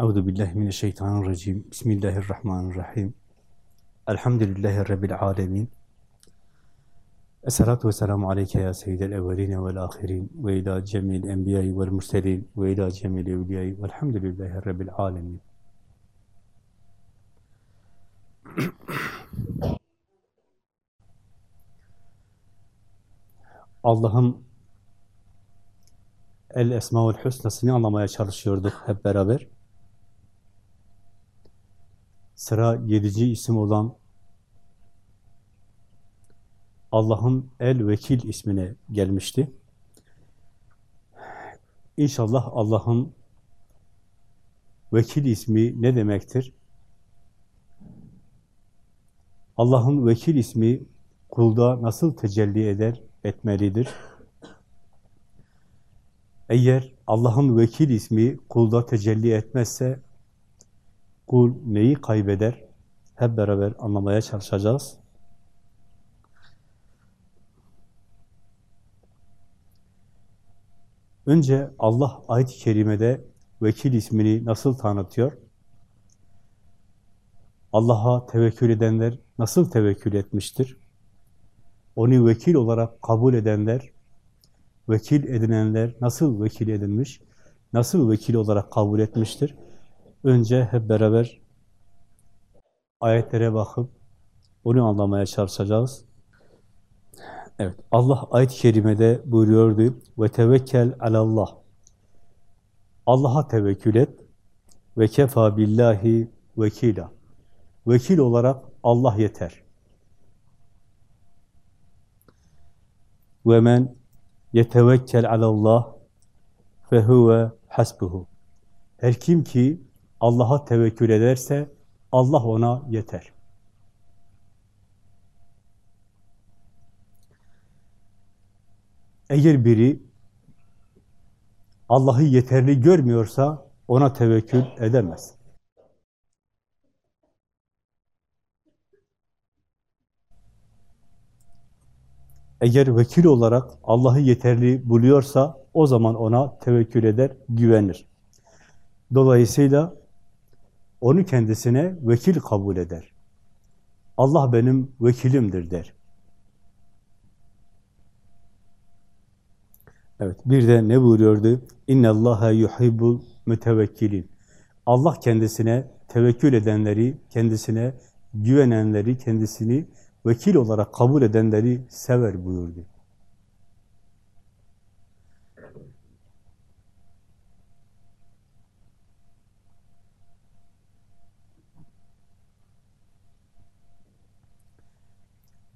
Euzu billahi mineşşeytanirracim. Bismillahirrahmanirrahim. Elhamdülillahi rabbil alamin. Esselatu vesselamu aleyke ya seyyidel evvelin ve'l ahirin ve ila cemil enbiya'i ve'l murselin ve ila cemil evliya'i ve'lhamdülillahi rabbil alamin. Allah'ın El Esmaül Hüsna'sını anlamaya çalışıyorduk hep beraber. Sıra yedici isim olan Allah'ın El-Vekil ismine gelmişti. İnşallah Allah'ın Vekil ismi ne demektir? Allah'ın Vekil ismi kulda nasıl tecelli eder, etmelidir? Eğer Allah'ın Vekil ismi kulda tecelli etmezse kul neyi kaybeder? Hep beraber anlamaya çalışacağız. Önce Allah ayet-i kerimede vekil ismini nasıl tanıtıyor? Allah'a tevekkül edenler nasıl tevekkül etmiştir? Onu vekil olarak kabul edenler, vekil edinenler nasıl vekil edinmiş? Nasıl vekil olarak kabul etmiştir? Önce hep beraber ayetlere bakıp onu anlamaya çalışacağız. Evet, Allah ayet-i kerimede buyuruyordu ve tevekkel alallah. Allah'a tevekkül et ve kefa billahi vekila. Vekil olarak Allah yeter. Ve men yetevekkel alallah fe huve hasbuhu. Her kim ki Allah'a tevekkül ederse Allah ona yeter. Eğer biri Allah'ı yeterli görmüyorsa ona tevekkül edemez. Eğer vekil olarak Allah'ı yeterli buluyorsa o zaman ona tevekkül eder, güvenir. Dolayısıyla onu kendisine vekil kabul eder. Allah benim vekilimdir der. Evet, bir de ne buyuruyordu? İnne Allaha yuhibbul mütevekkilin. Allah kendisine tevekkül edenleri, kendisine güvenenleri, kendisini vekil olarak kabul edenleri sever buyurdu.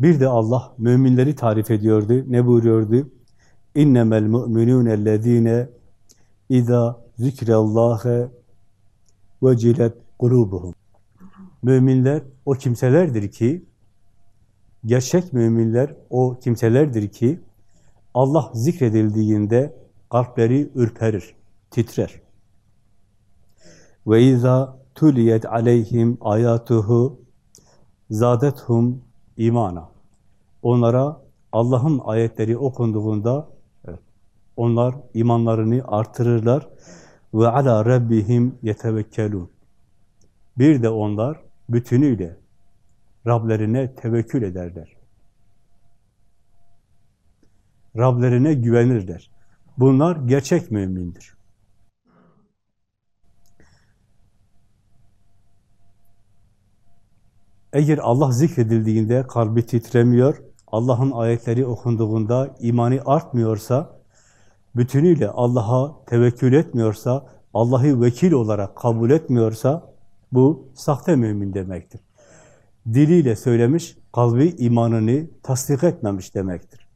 Bir de Allah müminleri tarif ediyordu. Ne buyuruyordu? İnnemel mu'minûnellezîne izâ zikrallâhe vecilet kulubuhum. Müminler o kimselerdir ki, gerçek müminler o kimselerdir ki, Allah zikredildiğinde kalpleri ürperir, titrer. Ve izâ tuliyet aleyhim ayatuhu zadethum imana. Onlara Allah'ın ayetleri okunduğunda onlar imanlarını artırırlar ve ala rabbihim yetevekkelun. Bir de onlar bütünüyle Rablerine tevekkül ederler. Rablerine güvenirler. Bunlar gerçek mümindir. Eğer Allah zikredildiğinde kalbi titremiyor, Allah'ın ayetleri okunduğunda imani artmıyorsa, bütünüyle Allah'a tevekkül etmiyorsa, Allah'ı vekil olarak kabul etmiyorsa, bu sahte mümin demektir. Diliyle söylemiş, kalbi imanını tasdik etmemiş demektir.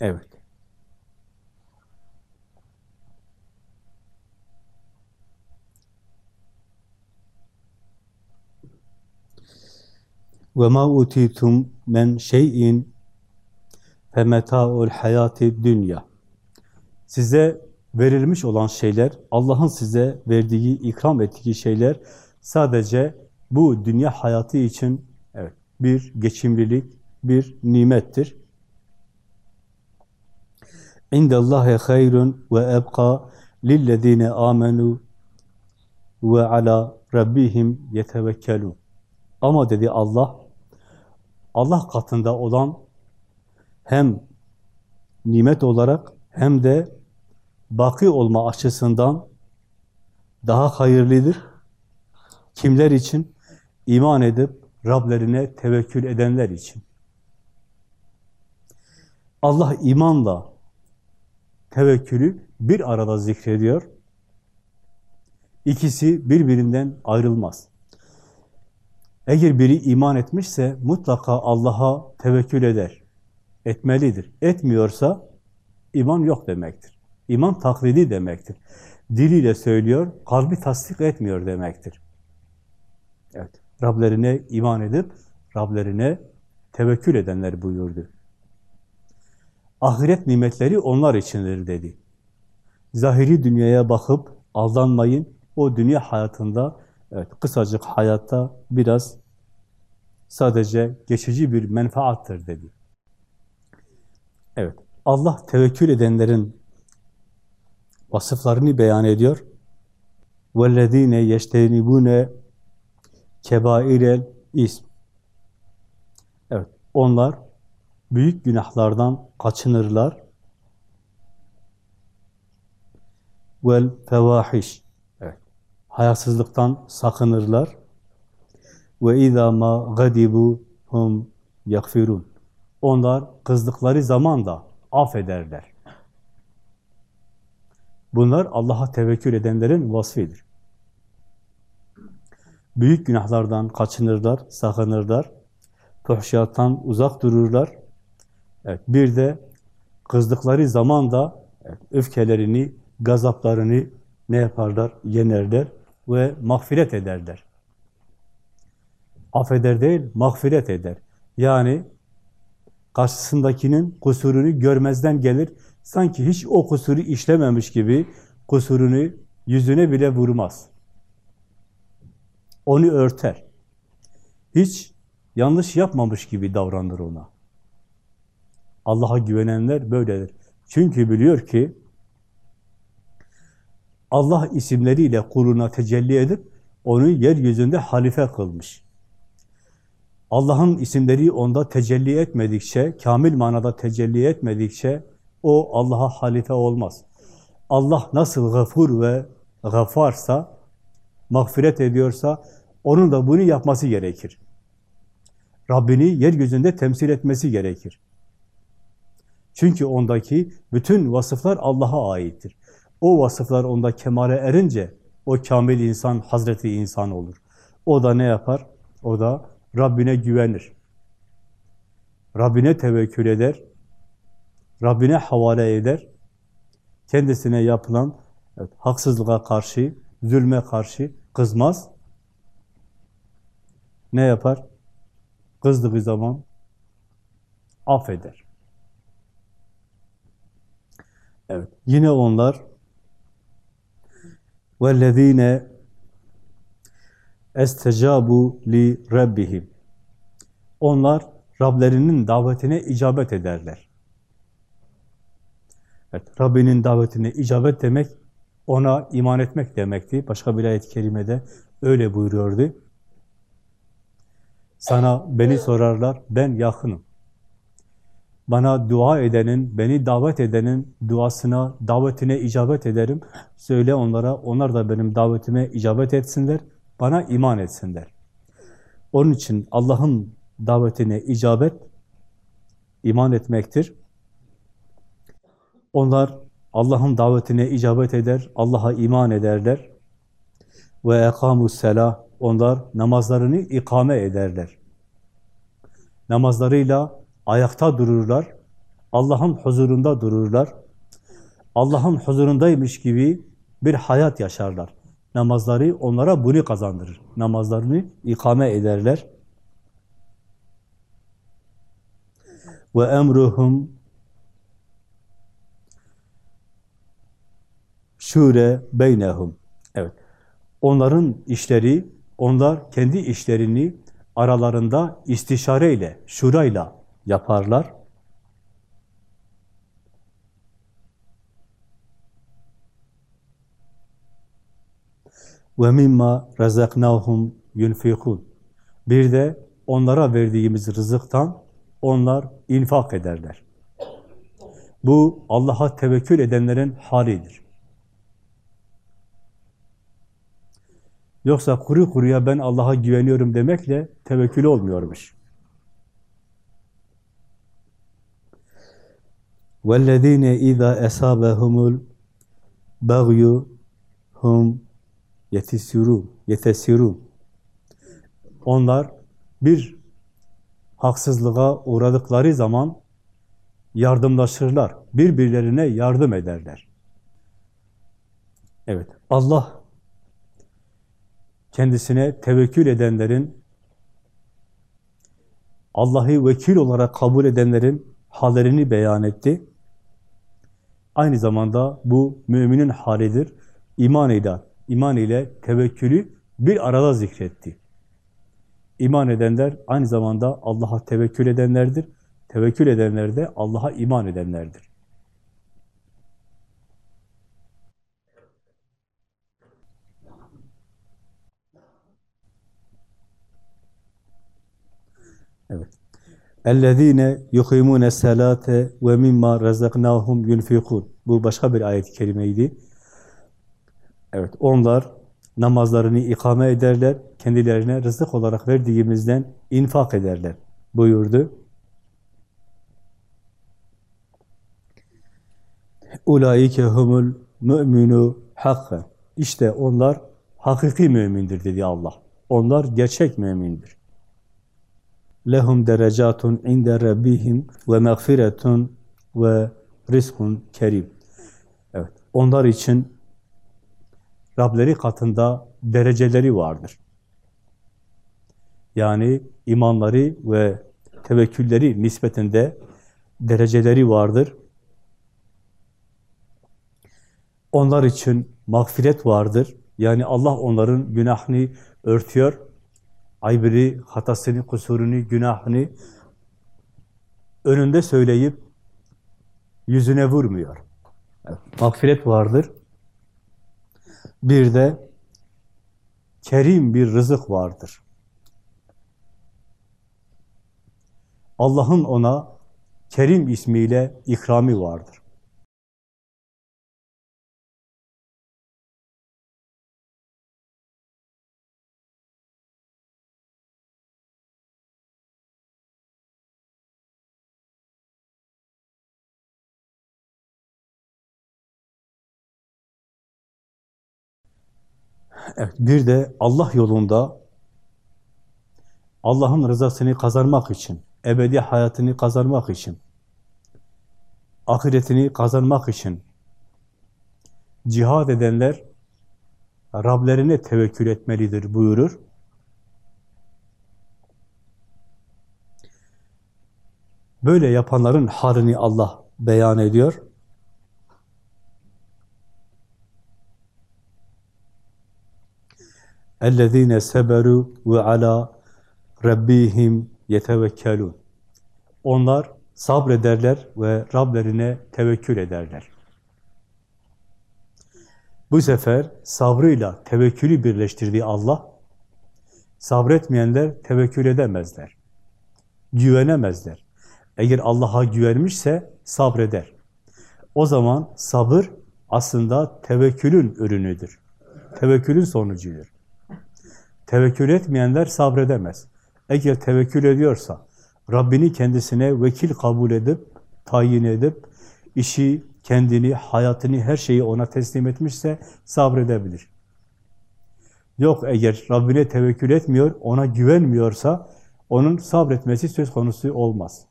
Evet. Ve ma utitum men şeyin femeta'ul hayati dünya. Size verilmiş olan şeyler, Allah'ın size verdiği, ikram ettiği şeyler sadece bu dünya hayatı için evet, bir geçimlilik, bir nimettir. İndallahi hayrun ve ebqa lillezine amenu ve ala rabbihim yetevekkelun. Ama dedi Allah, Allah katında olan hem nimet olarak hem de baki olma açısından daha hayırlıdır. Kimler için? İman edip Rablerine tevekkül edenler için. Allah imanla tevekkülü bir arada zikrediyor. İkisi birbirinden ayrılmaz. Eğer biri iman etmişse mutlaka Allah'a tevekkül eder. Etmelidir. Etmiyorsa iman yok demektir. İman taklidi demektir. Diliyle söylüyor, kalbi tasdik etmiyor demektir. Evet. Rablerine iman edip Rablerine tevekkül edenler buyurdu. Ahiret nimetleri onlar içindir dedi. Zahiri dünyaya bakıp aldanmayın. O dünya hayatında, evet kısacık hayatta biraz sadece geçici bir menfaattır dedi. Evet, Allah tevekkül edenlerin vasıflarını beyan ediyor. وَالَّذ۪ينَ يَجْتَنِبُونَ kebairel ism. Evet, onlar büyük günahlardan kaçınırlar. Vel fevahiş. Hayasızlıktan sakınırlar. Ve izâ mâ gadibu hum yakfirun. Onlar kızdıkları zaman da affederler. Bunlar Allah'a tevekkül edenlerin vasfidir. Büyük günahlardan kaçınırlar, sakınırlar. Fuhşiyattan uzak dururlar. Evet, bir de kızdıkları zaman da evet, öfkelerini, gazaplarını ne yaparlar? Yenerler ve mağfiret ederler. Affeder değil, mağfiret eder. Yani karşısındakinin kusurunu görmezden gelir. Sanki hiç o kusuru işlememiş gibi kusurunu yüzüne bile vurmaz. Onu örter. Hiç yanlış yapmamış gibi davranır ona. Allah'a güvenenler böyledir. Çünkü biliyor ki Allah isimleriyle kuluna tecelli edip onu yeryüzünde halife kılmış. Allah'ın isimleri onda tecelli etmedikçe, kamil manada tecelli etmedikçe o Allah'a halife olmaz. Allah nasıl gafur ve gafarsa, mağfiret ediyorsa onun da bunu yapması gerekir. Rabbini yeryüzünde temsil etmesi gerekir. Çünkü ondaki bütün vasıflar Allah'a aittir. O vasıflar onda kemale erince o kamil insan, Hazreti insan olur. O da ne yapar? O da Rabbine güvenir. Rabbine tevekkül eder. Rabbine havale eder. Kendisine yapılan evet, haksızlığa karşı, zulme karşı kızmaz. Ne yapar? Kızdığı zaman affeder. Evet. Yine onlar وَالَّذ۪ينَ estecabu li rabbihim. Onlar Rablerinin davetine icabet ederler. Evet, Rabbinin davetine icabet demek, ona iman etmek demekti. Başka bir ayet-i kerimede öyle buyuruyordu. Sana beni sorarlar, ben yakınım. Bana dua edenin, beni davet edenin duasına, davetine icabet ederim. Söyle onlara, onlar da benim davetime icabet etsinler, bana iman etsinler. Onun için Allah'ın davetine icabet, iman etmektir. Onlar Allah'ın davetine icabet eder, Allah'a iman ederler. Ve ekamus selah, onlar namazlarını ikame ederler. Namazlarıyla ayakta dururlar, Allah'ın huzurunda dururlar, Allah'ın huzurundaymış gibi bir hayat yaşarlar. Namazları onlara bunu kazandırır. Namazlarını ikame ederler. Ve emruhum şure beynehum. Evet. Onların işleri, onlar kendi işlerini aralarında istişareyle, şurayla yaparlar. ve mimma razaknahum yunfikun. Bir de onlara verdiğimiz rızıktan onlar infak ederler. Bu Allah'a tevekkül edenlerin halidir. Yoksa kuru kuruya ben Allah'a güveniyorum demekle tevekkül olmuyormuş. وَالَّذ۪ينَ اِذَا اَسَابَهُمُ الْبَغْيُ hum yetesirun, yetesirun. Onlar bir haksızlığa uğradıkları zaman yardımlaşırlar. Birbirlerine yardım ederler. Evet, Allah kendisine tevekkül edenlerin, Allah'ı vekil olarak kabul edenlerin hallerini beyan etti. Aynı zamanda bu müminin halidir. İman ile, iman ile tevekkülü bir arada zikretti. İman edenler aynı zamanda Allah'a tevekkül edenlerdir. Tevekkül edenler de Allah'a iman edenlerdir. Evet. اَلَّذ۪ينَ يُخِيمُونَ السَّلَاةَ وَمِمَّا رَزَقْنَاهُمْ يُنْفِقُونَ Bu başka bir ayet-i kerimeydi. Evet, onlar namazlarını ikame ederler, kendilerine rızık olarak verdiğimizden infak ederler buyurdu. Ulaike humul mu'minu hakka. İşte onlar hakiki mümindir dedi Allah. Onlar gerçek mümindir lehum derecatun inde rabbihim ve mağfiretun ve rizkun kerim. Evet, onlar için Rableri katında dereceleri vardır. Yani imanları ve tevekkülleri nispetinde dereceleri vardır. Onlar için mağfiret vardır. Yani Allah onların günahını örtüyor, aybini, hatasını, kusurunu, günahını önünde söyleyip yüzüne vurmuyor. Evet, mağfiret vardır. Bir de kerim bir rızık vardır. Allah'ın ona Kerim ismiyle ikrami vardır. Evet, bir de Allah yolunda Allah'ın rızasını kazanmak için, ebedi hayatını kazanmak için, ahiretini kazanmak için cihad edenler Rablerine tevekkül etmelidir buyurur. Böyle yapanların halini Allah beyan ediyor. اَلَّذ۪ينَ سَبَرُوا وَعَلَى رَبِّهِمْ يَتَوَكَّلُونَ Onlar sabrederler ve Rablerine tevekkül ederler. Bu sefer sabrıyla tevekkülü birleştirdiği Allah, sabretmeyenler tevekkül edemezler. Güvenemezler. Eğer Allah'a güvenmişse sabreder. O zaman sabır aslında tevekkülün ürünüdür. Tevekkülün sonucudur. Tevekkül etmeyenler sabredemez. Eğer tevekkül ediyorsa, Rabbini kendisine vekil kabul edip, tayin edip, işi, kendini, hayatını, her şeyi ona teslim etmişse sabredebilir. Yok eğer Rabbine tevekkül etmiyor, ona güvenmiyorsa, onun sabretmesi söz konusu olmaz.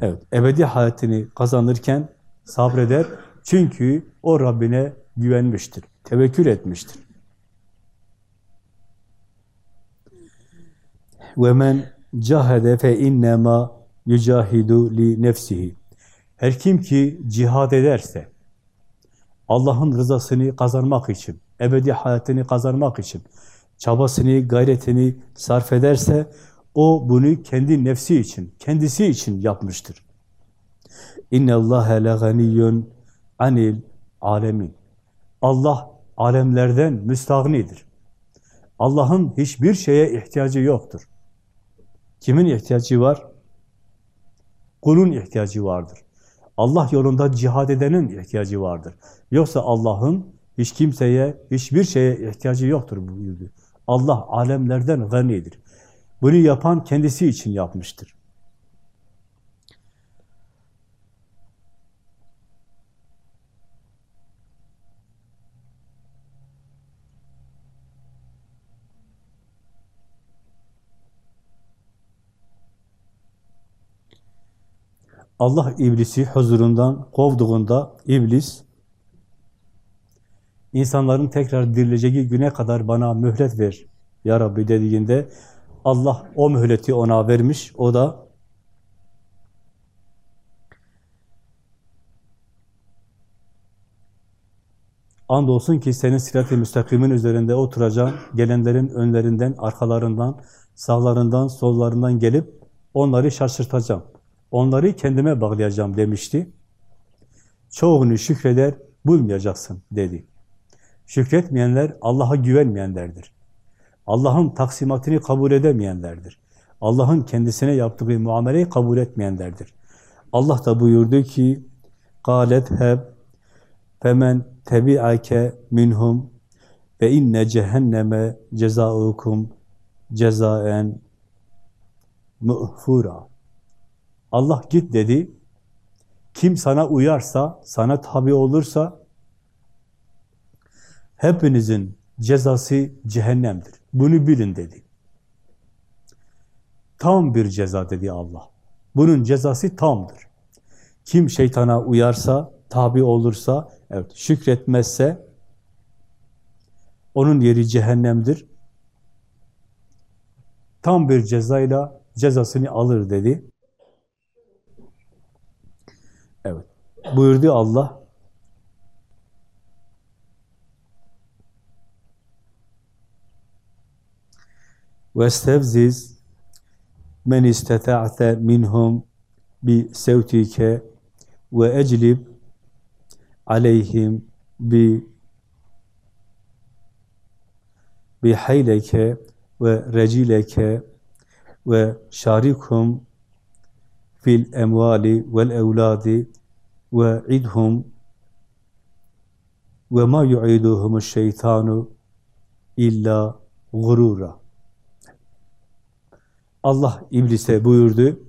Evet, ebedi hayatını kazanırken sabreder. Çünkü o Rabbine güvenmiştir, tevekkül etmiştir. Ve men cahede fe innema yucahidu li nefsihi. Her kim ki cihad ederse, Allah'ın rızasını kazanmak için, ebedi hayatını kazanmak için, çabasını, gayretini sarf ederse, o bunu kendi nefsi için, kendisi için yapmıştır. İnne Allahe le ganiyyun anil alemin. Allah alemlerden müstahnidir. Allah'ın hiçbir şeye ihtiyacı yoktur. Kimin ihtiyacı var? Kulun ihtiyacı vardır. Allah yolunda cihad edenin ihtiyacı vardır. Yoksa Allah'ın hiç kimseye, hiçbir şeye ihtiyacı yoktur buyurdu. Allah alemlerden ganidir. Bunu yapan kendisi için yapmıştır. Allah iblisi huzurundan kovduğunda iblis insanların tekrar dirileceği güne kadar bana mühlet ver ya Rabbi dediğinde Allah o mühleti ona vermiş. O da andolsun ki senin sirat-i müstakimin üzerinde oturacağım. Gelenlerin önlerinden, arkalarından, sağlarından, sollarından gelip onları şaşırtacağım. Onları kendime bağlayacağım demişti. Çoğunu şükreder, bulmayacaksın dedi. Şükretmeyenler Allah'a güvenmeyenlerdir. Allah'ın taksimatını kabul edemeyenlerdir. Allah'ın kendisine yaptığı muameleyi kabul etmeyenlerdir. Allah da buyurdu ki, قَالَتْ هَبْ فَمَنْ تَبِعَكَ minhum ve inne cehenneme cezaukum cezaen muhfura. Allah git dedi. Kim sana uyarsa, sana tabi olursa hepinizin cezası cehennemdir. Bunu bilin dedi. Tam bir ceza dedi Allah. Bunun cezası tamdır. Kim şeytana uyarsa, tabi olursa, evet şükretmezse onun yeri cehennemdir. Tam bir cezayla cezasını alır dedi. Evet. Buyurdu Allah. Vestevziz men isteta'te minhum bi sevtike ve eclib aleyhim bi bihayleke ve recileke ve şarikum fil emvali vel evladi ve idhum ve ma yu'iduhumu şeytanu illa gurura. Allah iblise buyurdu.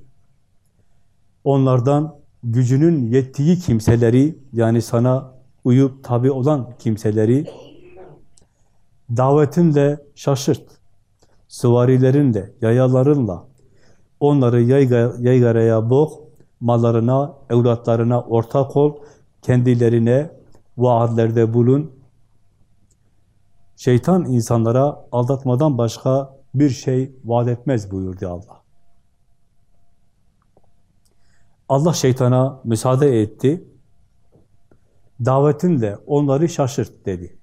Onlardan gücünün yettiği kimseleri yani sana uyup tabi olan kimseleri davetinle şaşırt. Süvarilerinle, yayalarınla, Onları yayga, yaygaraya boğ, mallarına, evlatlarına ortak ol, kendilerine vaadlerde bulun. Şeytan insanlara aldatmadan başka bir şey vaat etmez buyurdu Allah. Allah şeytana müsaade etti. Davetinle onları şaşırt dedi.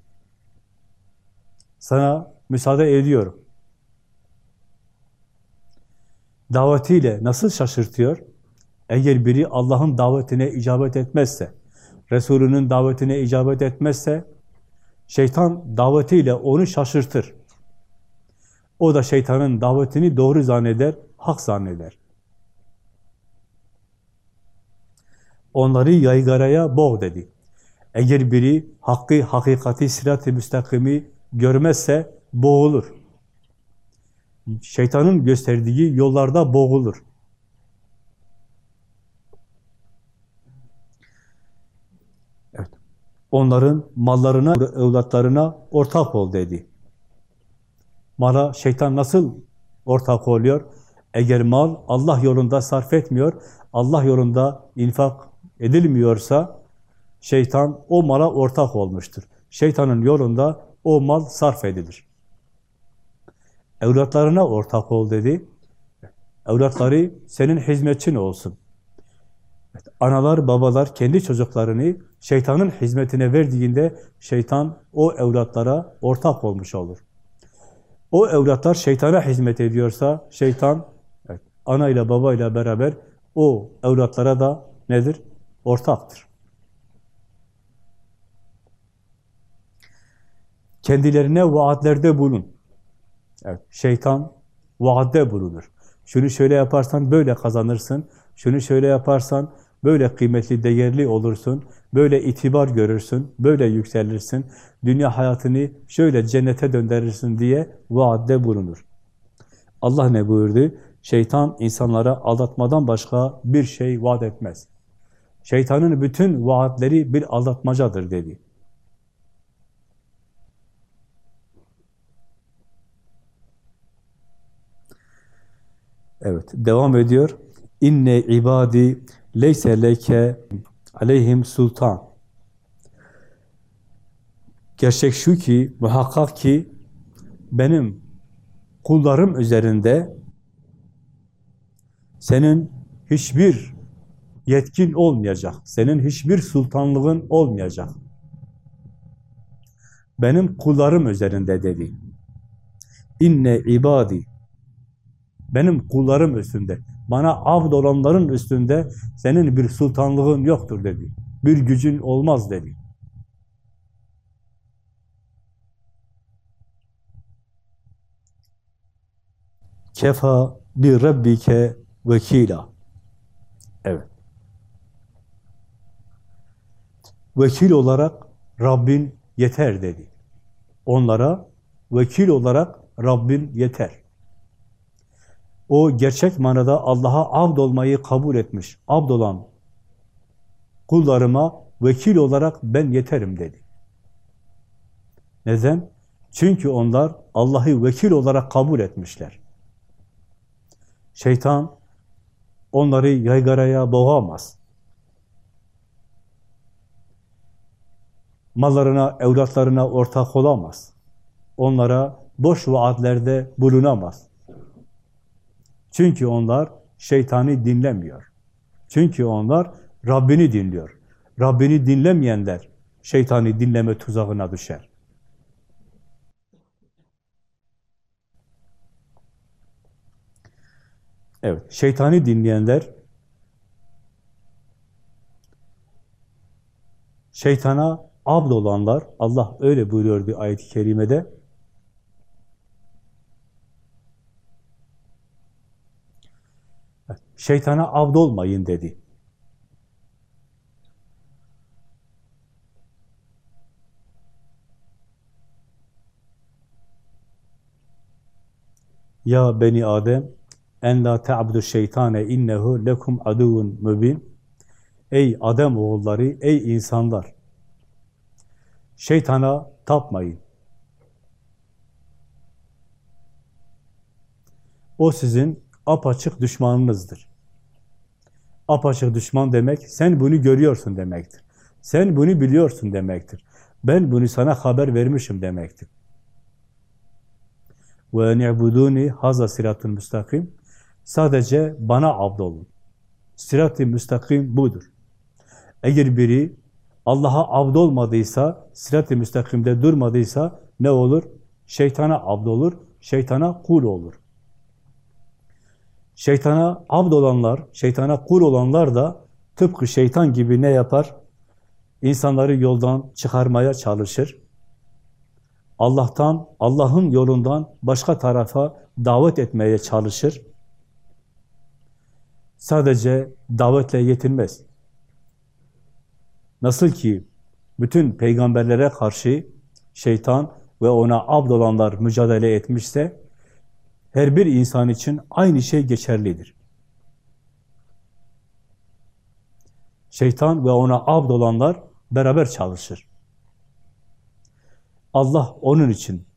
Sana müsaade ediyorum. Davetiyle nasıl şaşırtıyor? Eğer biri Allah'ın davetine icabet etmezse, Resulünün davetine icabet etmezse, şeytan davetiyle onu şaşırtır. O da şeytanın davetini doğru zanneder, hak zanneder. Onları yaygaraya boğ dedi. Eğer biri hakkı, hakikati, sirat-ı müstakimi görmezse boğulur şeytanın gösterdiği yollarda boğulur. Evet. Onların mallarına, evlatlarına ortak ol dedi. Mala şeytan nasıl ortak oluyor? Eğer mal Allah yolunda sarf etmiyor, Allah yolunda infak edilmiyorsa şeytan o mala ortak olmuştur. Şeytanın yolunda o mal sarf edilir. Evlatlarına ortak ol dedi. Evlatları senin hizmetçin olsun. Analar, babalar kendi çocuklarını şeytanın hizmetine verdiğinde şeytan o evlatlara ortak olmuş olur. O evlatlar şeytana hizmet ediyorsa şeytan evet, ana ile baba ile beraber o evlatlara da nedir? Ortaktır. kendilerine vaatlerde bulun. Evet, şeytan vaatte bulunur. Şunu şöyle yaparsan böyle kazanırsın, şunu şöyle yaparsan böyle kıymetli, değerli olursun, böyle itibar görürsün, böyle yükselirsin, dünya hayatını şöyle cennete döndürürsün diye vaatte bulunur. Allah ne buyurdu? Şeytan insanlara aldatmadan başka bir şey vaat etmez. Şeytanın bütün vaatleri bir aldatmacadır dedi. Evet, devam ediyor. İnne ibadi leyse leke aleyhim sultan. Gerçek şu ki, muhakkak ki benim kullarım üzerinde senin hiçbir yetkin olmayacak. Senin hiçbir sultanlığın olmayacak. Benim kullarım üzerinde dedi. İnne ibadi benim kullarım üstünde, bana avd olanların üstünde senin bir sultanlığın yoktur dedi. Bir gücün olmaz dedi. Kefa bir rabbike vekila. Evet. Vekil olarak Rabbin yeter dedi. Onlara vekil olarak Rabbin yeter. O gerçek manada Allah'a abd olmayı kabul etmiş. Abd olan kullarıma vekil olarak ben yeterim dedi. Neden? Çünkü onlar Allah'ı vekil olarak kabul etmişler. Şeytan onları yaygaraya boğamaz. Mallarına, evlatlarına ortak olamaz. Onlara boş vaatlerde bulunamaz. Çünkü onlar şeytani dinlemiyor. Çünkü onlar Rabbini dinliyor. Rabbini dinlemeyenler şeytani dinleme tuzağına düşer. Evet, şeytani dinleyenler şeytana abd olanlar, Allah öyle buyuruyordu ayet-i kerimede, Şeytana avd olmayın dedi. Ya beni Adem en la ta'budu şeytane innehu lekum aduvun mübin. Ey Adem oğulları, ey insanlar. Şeytana tapmayın. O sizin apaçık düşmanınızdır. Apaçık düşman demek, sen bunu görüyorsun demektir. Sen bunu biliyorsun demektir. Ben bunu sana haber vermişim demektir. Ve ni'buduni haza siratun müstakim. Sadece bana abd olun. Sirat-ı müstakim budur. Eğer biri Allah'a abd olmadıysa, sirat-ı müstakimde durmadıysa ne olur? Şeytana abd olur, şeytana kul olur. Şeytana abd olanlar, şeytana kul olanlar da tıpkı şeytan gibi ne yapar? İnsanları yoldan çıkarmaya çalışır. Allah'tan, Allah'ın yolundan başka tarafa davet etmeye çalışır. Sadece davetle yetinmez. Nasıl ki bütün peygamberlere karşı şeytan ve ona abd olanlar mücadele etmişse, her bir insan için aynı şey geçerlidir. Şeytan ve ona abd olanlar beraber çalışır. Allah onun için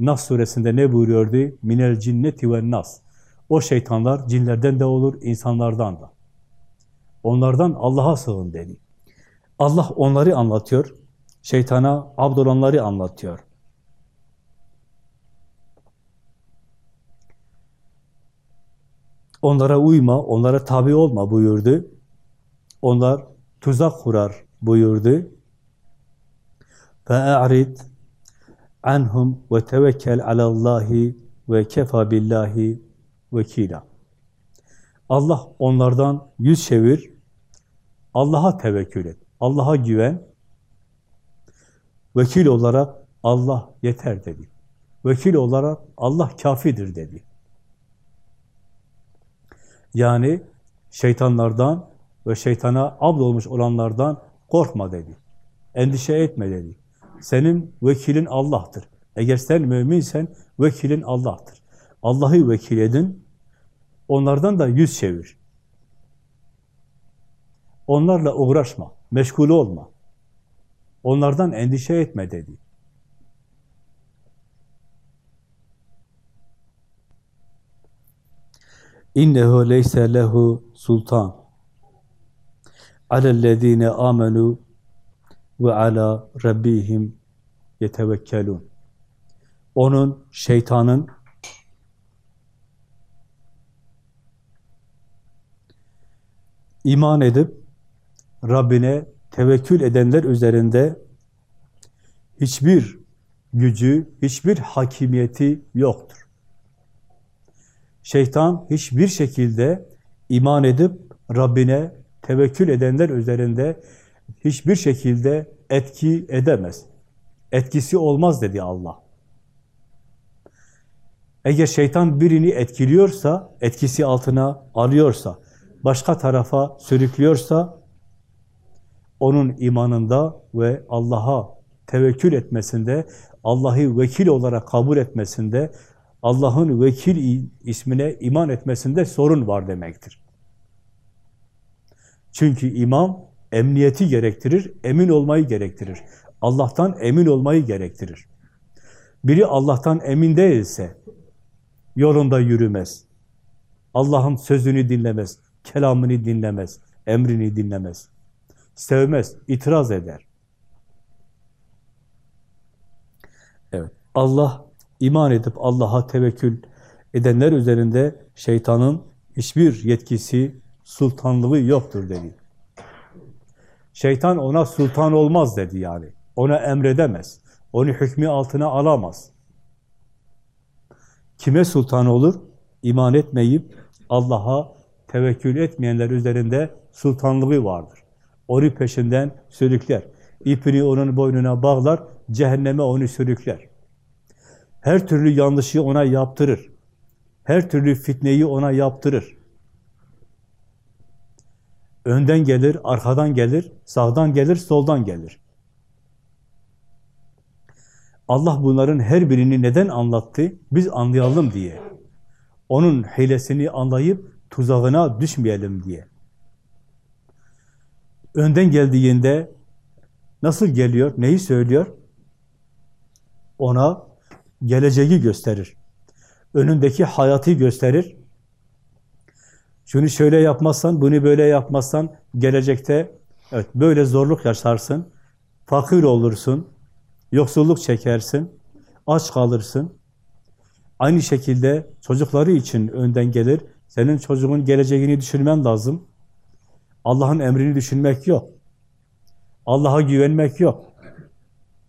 Nas suresinde ne buyuruyordu? Minel cinneti ve nas. O şeytanlar cinlerden de olur, insanlardan da. Onlardan Allah'a sığın dedi. Allah onları anlatıyor, şeytana abd olanları anlatıyor. Onlara uyma, onlara tabi olma buyurdu. Onlar tuzak kurar buyurdu. فَاَعْرِدْ anhum ve tevekkel alallahi ve kefa billahi vekila. Allah onlardan yüz çevir, Allah'a tevekkül et, Allah'a güven. vekil olarak Allah yeter dedi. Vekil olarak Allah kafidir dedi. Yani şeytanlardan ve şeytana olmuş olanlardan korkma dedi. Endişe etme dedi. Senin vekilin Allah'tır. Eğer sen müminsen vekilin Allah'tır. Allah'ı vekil edin, onlardan da yüz çevir. Onlarla uğraşma, meşgul olma. Onlardan endişe etme dedi. İnnehu leyse lehu sultan alellezine amenu ve ala rabbihim yetevekkelun. Onun, şeytanın iman edip Rabbine tevekkül edenler üzerinde hiçbir gücü, hiçbir hakimiyeti yoktur. Şeytan hiçbir şekilde iman edip Rabbine tevekkül edenler üzerinde hiçbir şekilde etki edemez. Etkisi olmaz dedi Allah. Eğer şeytan birini etkiliyorsa, etkisi altına alıyorsa, başka tarafa sürüklüyorsa, onun imanında ve Allah'a tevekkül etmesinde, Allah'ı vekil olarak kabul etmesinde, Allah'ın vekil ismine iman etmesinde sorun var demektir. Çünkü imam emniyeti gerektirir, emin olmayı gerektirir. Allah'tan emin olmayı gerektirir. Biri Allah'tan emin değilse yolunda yürümez. Allah'ın sözünü dinlemez, kelamını dinlemez, emrini dinlemez. Sevmez, itiraz eder. Evet, Allah iman edip Allah'a tevekkül edenler üzerinde şeytanın hiçbir yetkisi, sultanlığı yoktur dedi. Şeytan ona sultan olmaz dedi yani. Ona emredemez. Onu hükmü altına alamaz. Kime sultan olur? İman etmeyip Allah'a tevekkül etmeyenler üzerinde sultanlığı vardır. Onu peşinden sürükler. İpini onun boynuna bağlar, cehenneme onu sürükler. Her türlü yanlışı ona yaptırır. Her türlü fitneyi ona yaptırır. Önden gelir, arkadan gelir, sağdan gelir, soldan gelir. Allah bunların her birini neden anlattı? Biz anlayalım diye. Onun hilesini anlayıp tuzağına düşmeyelim diye. Önden geldiğinde nasıl geliyor, neyi söylüyor? Ona geleceği gösterir. Önündeki hayatı gösterir. Şunu şöyle yapmazsan, bunu böyle yapmazsan gelecekte evet böyle zorluk yaşarsın, fakir olursun, yoksulluk çekersin, aç kalırsın. Aynı şekilde çocukları için önden gelir. Senin çocuğun geleceğini düşünmen lazım. Allah'ın emrini düşünmek yok. Allah'a güvenmek yok.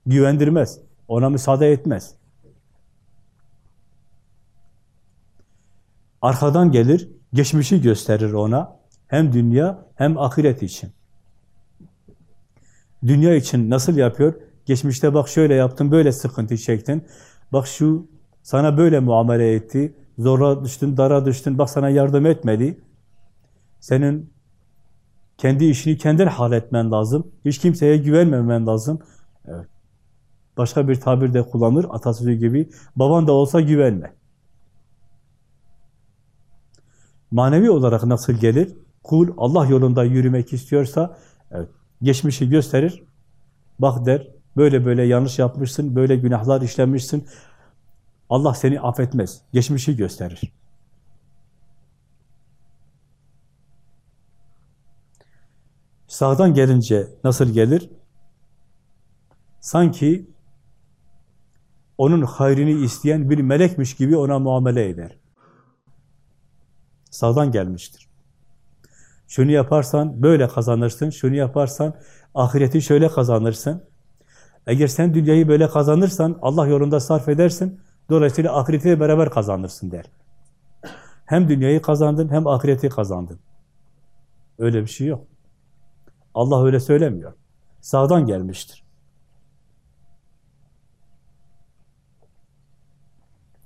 Güvendirmez. Ona müsaade etmez. Arkadan gelir, geçmişi gösterir ona. Hem dünya hem ahiret için. Dünya için nasıl yapıyor? Geçmişte bak şöyle yaptın, böyle sıkıntı çektin. Bak şu sana böyle muamele etti. Zora düştün, dara düştün. Bak sana yardım etmedi. Senin kendi işini kendin halletmen lazım. Hiç kimseye güvenmemen lazım. Evet. Başka bir tabir de kullanır, atasözü gibi. Baban da olsa güvenme. Manevi olarak nasıl gelir? Kul Allah yolunda yürümek istiyorsa evet, geçmişi gösterir. Bak der, böyle böyle yanlış yapmışsın, böyle günahlar işlemişsin. Allah seni affetmez. Geçmişi gösterir. Sağdan gelince nasıl gelir? Sanki onun hayrını isteyen bir melekmiş gibi ona muamele eder sağdan gelmiştir. Şunu yaparsan böyle kazanırsın, şunu yaparsan ahireti şöyle kazanırsın. Eğer sen dünyayı böyle kazanırsan, Allah yolunda sarf edersin, dolayısıyla ahireti beraber kazanırsın der. Hem dünyayı kazandın, hem ahireti kazandın. Öyle bir şey yok. Allah öyle söylemiyor. Sağdan gelmiştir.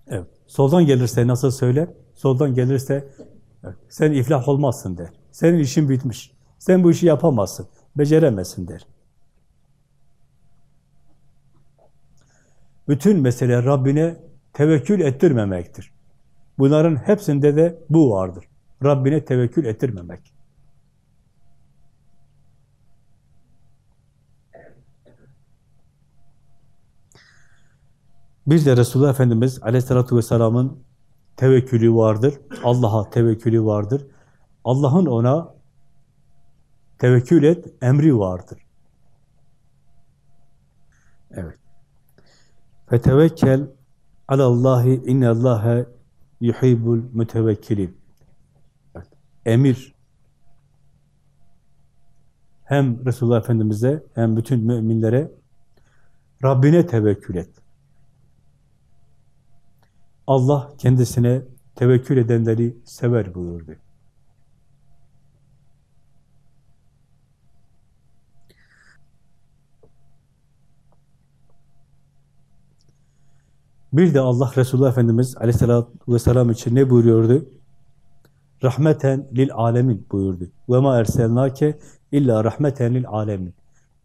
Evet. Soldan gelirse nasıl söyler? Soldan gelirse sen iflah olmazsın der. Senin işin bitmiş. Sen bu işi yapamazsın. Beceremezsin der. Bütün mesele Rabbine tevekkül ettirmemektir. Bunların hepsinde de bu vardır. Rabbine tevekkül ettirmemek. Bir de Resulullah Efendimiz Aleyhisselatü Vesselam'ın tevekkülü vardır. Allah'a tevekkülü vardır. Allah'ın ona tevekkül et emri vardır. Evet. Fetevekkel alallahi innallâhe yuhibbul mütevekkilin. Evet. Emir hem Resulullah Efendimiz'e hem bütün müminlere Rabbine tevekkül et. Allah kendisine tevekkül edenleri sever buyurdu. Bir de Allah Resulullah Efendimiz aleyhissalatü vesselam için ne buyuruyordu? Rahmeten lil alemin buyurdu. Ve ma erselnake illa rahmeten lil alemin.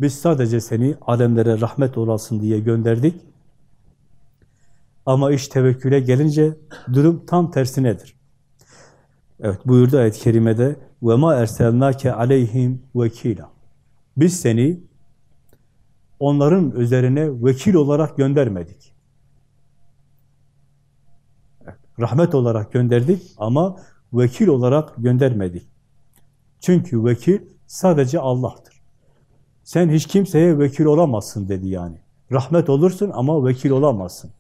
Biz sadece seni alemlere rahmet olasın diye gönderdik. Ama iş tevekküle gelince durum tam tersinedir. Evet buyurdu ayet-i kerimede ve ma erselnake aleyhim vekila. Biz seni onların üzerine vekil olarak göndermedik. Rahmet olarak gönderdik ama vekil olarak göndermedik. Çünkü vekil sadece Allah'tır. Sen hiç kimseye vekil olamazsın dedi yani. Rahmet olursun ama vekil olamazsın.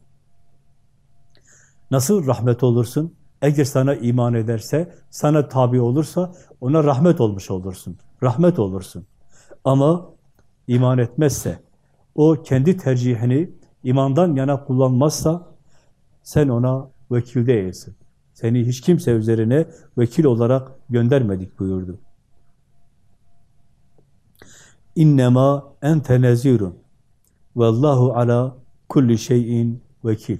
Nasıl rahmet olursun? Eğer sana iman ederse, sana tabi olursa ona rahmet olmuş olursun. Rahmet olursun. Ama iman etmezse, o kendi tercihini imandan yana kullanmazsa sen ona vekil değilsin. Seni hiç kimse üzerine vekil olarak göndermedik buyurdu. İnnemâ ente nezirun vallahu ala kulli şeyin vekil.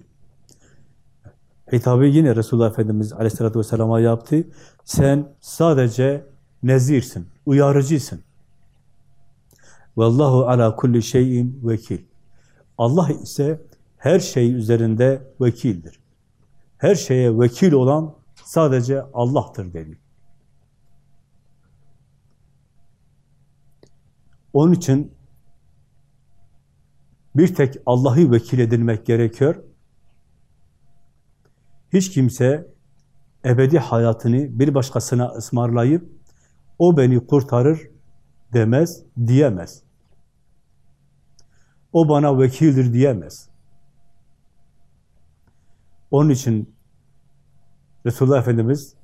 Hitabı yine Resulullah Efendimiz Aleyhisselatü Vesselam'a yaptı. Sen sadece nezirsin, uyarıcısın. Vallahu ala kulli şeyin vekil. Allah ise her şey üzerinde vekildir. Her şeye vekil olan sadece Allah'tır dedi. Onun için bir tek Allah'ı vekil edilmek gerekiyor. Hiç kimse ebedi hayatını bir başkasına ısmarlayıp o beni kurtarır demez, diyemez. O bana vekildir diyemez. Onun için Resulullah Efendimiz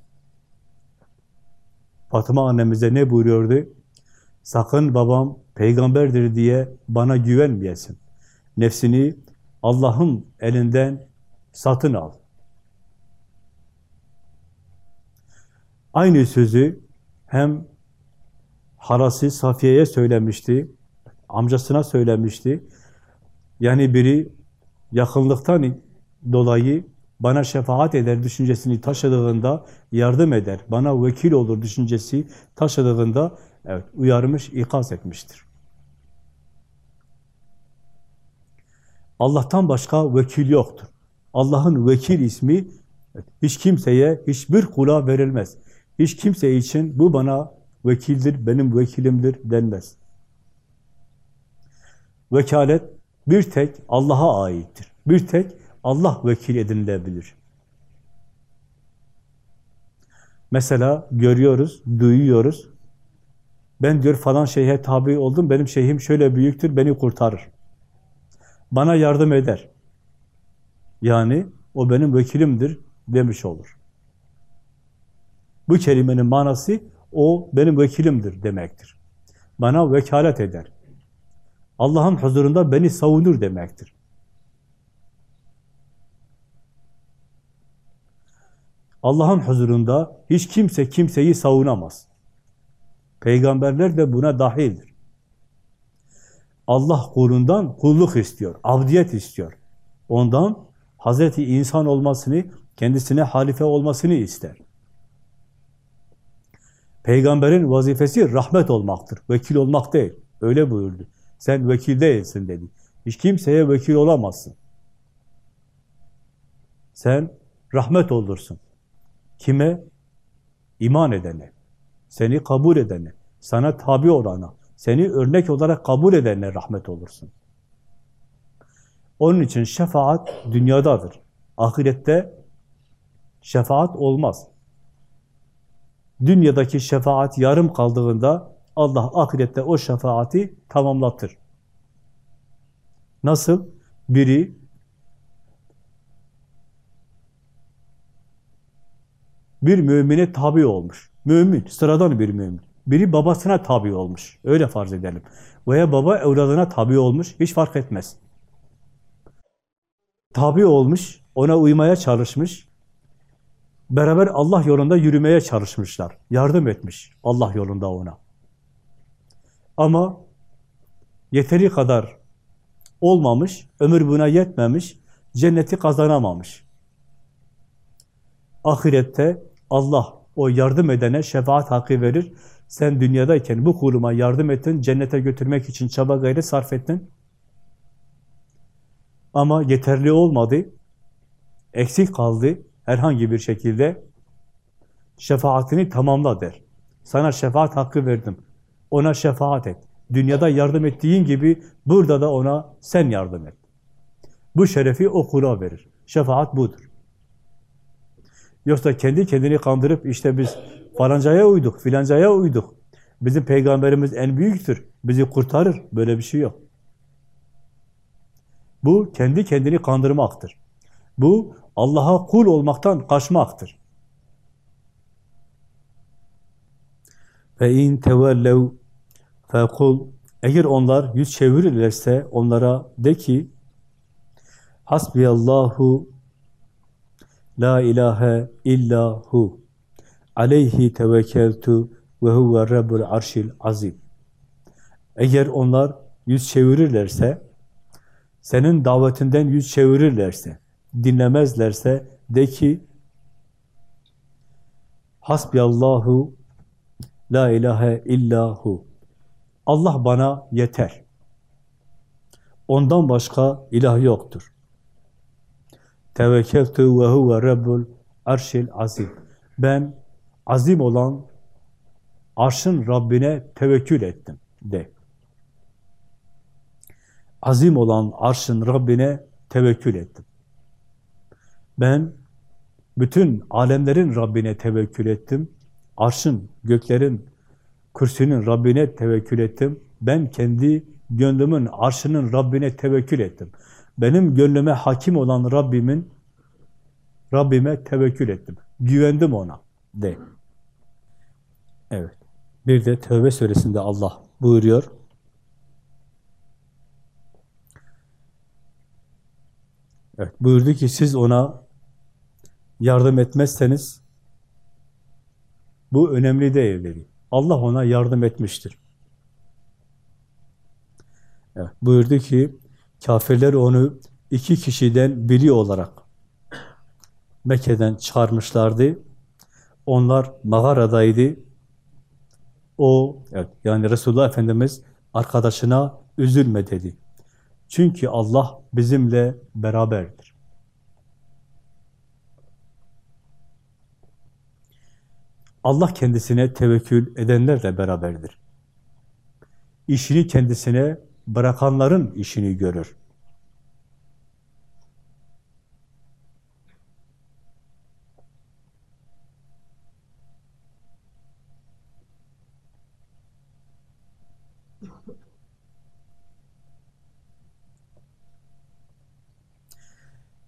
Fatıma annemize ne buyuruyordu? Sakın babam peygamberdir diye bana güvenmeyesin. Nefsini Allah'ın elinden satın al. Aynı sözü hem halası Safiye'ye söylemişti, amcasına söylemişti. Yani biri yakınlıktan dolayı bana şefaat eder düşüncesini taşıdığında yardım eder, bana vekil olur düşüncesi taşıdığında evet uyarmış, ikaz etmiştir. Allah'tan başka vekil yoktur. Allah'ın vekil ismi hiç kimseye, hiçbir kula verilmez. Hiç kimse için bu bana vekildir, benim vekilimdir denmez. Vekalet bir tek Allah'a aittir. Bir tek Allah vekil edinilebilir. Mesela görüyoruz, duyuyoruz. Ben diyor falan şeyhe tabi oldum, benim şeyhim şöyle büyüktür, beni kurtarır. Bana yardım eder. Yani o benim vekilimdir demiş olur. Bu kelimenin manası o benim vekilimdir demektir. Bana vekalet eder. Allah'ın huzurunda beni savunur demektir. Allah'ın huzurunda hiç kimse kimseyi savunamaz. Peygamberler de buna dahildir. Allah kulundan kulluk istiyor, abdiyet istiyor. Ondan Hazreti insan olmasını, kendisine halife olmasını ister. Peygamberin vazifesi rahmet olmaktır, vekil olmak değil. Öyle buyurdu. Sen vekil değilsin dedi. Hiç kimseye vekil olamazsın. Sen rahmet olursun. Kime? İman edene, seni kabul edene, sana tabi olana, seni örnek olarak kabul edenle rahmet olursun. Onun için şefaat dünyadadır. Ahirette şefaat olmaz. Dünyadaki şefaat yarım kaldığında Allah ahirette o şefaati tamamlatır. Nasıl? Biri bir mümine tabi olmuş. Mümin, sıradan bir mümin. Biri babasına tabi olmuş. Öyle farz edelim. Veya baba evladına tabi olmuş. Hiç fark etmez. Tabi olmuş, ona uymaya çalışmış. Beraber Allah yolunda yürümeye çalışmışlar. Yardım etmiş Allah yolunda ona. Ama yeteri kadar olmamış, ömür buna yetmemiş, cenneti kazanamamış. Ahirette Allah o yardım edene şefaat hakkı verir. Sen dünyadayken bu kuluma yardım ettin, cennete götürmek için çaba gayret sarf ettin. Ama yeterli olmadı, eksik kaldı herhangi bir şekilde. Şefaatini tamamla der. Sana şefaat hakkı verdim. Ona şefaat et. Dünyada yardım ettiğin gibi burada da ona sen yardım et. Bu şerefi o kula verir. Şefaat budur. Yoksa kendi kendini kandırıp işte biz falancaya uyduk, filancaya uyduk. Bizim peygamberimiz en büyüktür, bizi kurtarır. Böyle bir şey yok. Bu kendi kendini kandırmaktır. Bu Allah'a kul olmaktan kaçmaktır. Ve in tevellev fekul eğer onlar yüz çevirirlerse onlara de ki Hasbiyallahu la ilahe illahu aleyhi tevekkeltu ve huve rabbul arşil azim. Eğer onlar yüz çevirirlerse, senin davetinden yüz çevirirlerse, dinlemezlerse de ki Hasbiyallahu la ilahe illahu Allah bana yeter. Ondan başka ilah yoktur. Tevekkeltu ve huve rabbul arşil azim. Ben azim olan arşın Rabbine tevekkül ettim de. Azim olan arşın Rabbine tevekkül ettim. Ben bütün alemlerin Rabbine tevekkül ettim. Arşın, göklerin, kürsünün Rabbine tevekkül ettim. Ben kendi gönlümün arşının Rabbine tevekkül ettim. Benim gönlüme hakim olan Rabbimin Rabbime tevekkül ettim. Güvendim ona de. Evet. Bir de Tevbe suresinde Allah buyuruyor. Evet, buyurdu ki siz ona yardım etmezseniz bu önemli değil dedi. Allah ona yardım etmiştir. Evet, buyurdu ki kafirler onu iki kişiden biri olarak Mekke'den çağırmışlardı. Onlar mağaradaydı. O, evet, yani Resulullah Efendimiz arkadaşına üzülme dedi. Çünkü Allah bizimle beraberdir. Allah kendisine tevekkül edenlerle beraberdir. İşini kendisine bırakanların işini görür.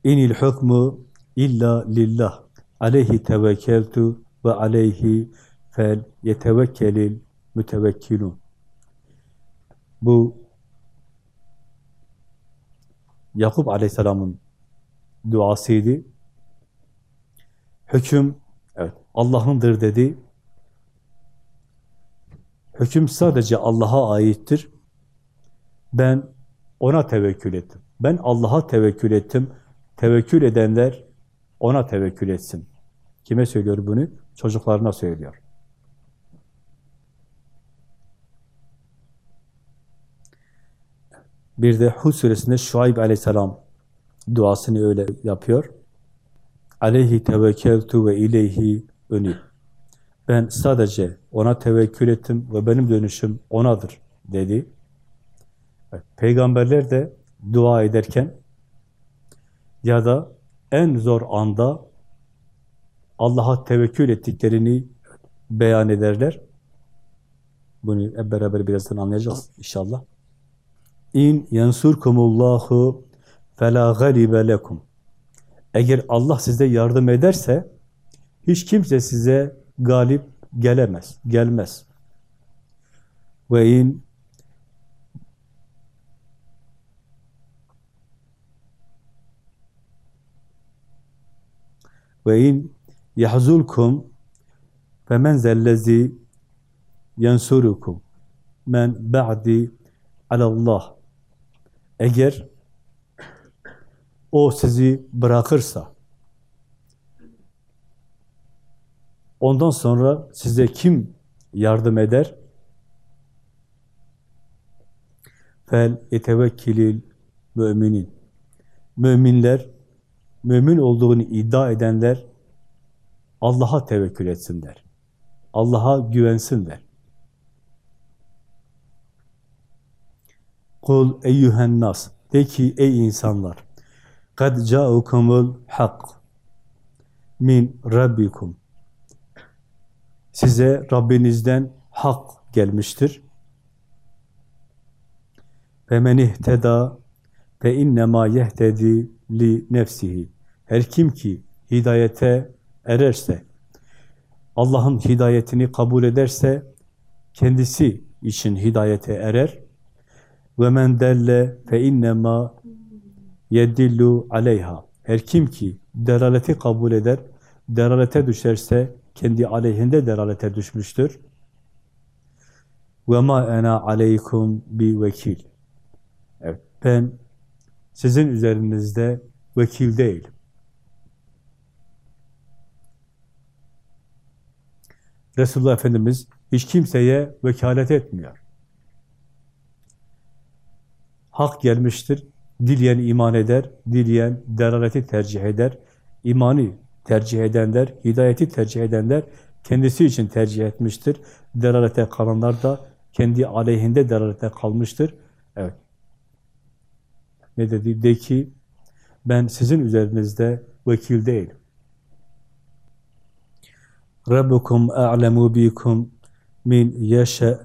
İnil hukmu illa lillah. Aleyhi tevekkeltu ve aleyhi fel yetevekkelil mütevekkilun. Bu Yakup Aleyhisselam'ın duasıydı. Hüküm evet Allah'ındır dedi. Hüküm sadece Allah'a aittir. Ben ona tevekkül ettim. Ben Allah'a tevekkül ettim tevekkül edenler ona tevekkül etsin. Kime söylüyor bunu? Çocuklarına söylüyor. Bir de Hud suresinde Şuayb aleyhisselam duasını öyle yapıyor. Aleyhi tevekkeltu ve ileyhi önü. Ben sadece ona tevekkül ettim ve benim dönüşüm onadır dedi. Peygamberler de dua ederken ya da en zor anda Allah'a tevekkül ettiklerini beyan ederler. Bunu hep beraber birazdan anlayacağız inşallah. İn yansurkumullahu fela galibe lekum. Eğer Allah size yardım ederse hiç kimse size galip gelemez, gelmez. Ve in ve in yahzulkum fe men zellezi yansurukum men ba'di alallah eğer o sizi bırakırsa ondan sonra size kim yardım eder? Fel yetevekkilil müminin. Müminler, mümin olduğunu iddia edenler Allah'a tevekkül etsinler. Allah'a güvensinler. Kul eyyühen nas. De ki ey insanlar. Kad ca'ukumul hak min rabbikum. Size Rabbinizden hak gelmiştir. Ve men ihteda fe innema yehtedi li nefsihi. Her kim ki hidayete ererse, Allah'ın hidayetini kabul ederse, kendisi için hidayete erer. Ve men delle fe innema yedillu aleyha. Her kim ki delaleti kabul eder, delalete düşerse kendi aleyhinde delalete düşmüştür. Ve ma ena aleykum bi vekil. Evet, ben sizin üzerinizde vekil değilim. Resulullah Efendimiz hiç kimseye vekalet etmiyor. Hak gelmiştir, dileyen iman eder, dileyen delaleti tercih eder, imanı tercih edenler, hidayeti tercih edenler kendisi için tercih etmiştir. Delalete kalanlar da kendi aleyhinde delalete kalmıştır. Evet. Ne dedi? De ki ben sizin üzerinizde vekil değilim. Rabbukum a'lemu bikum min yeşe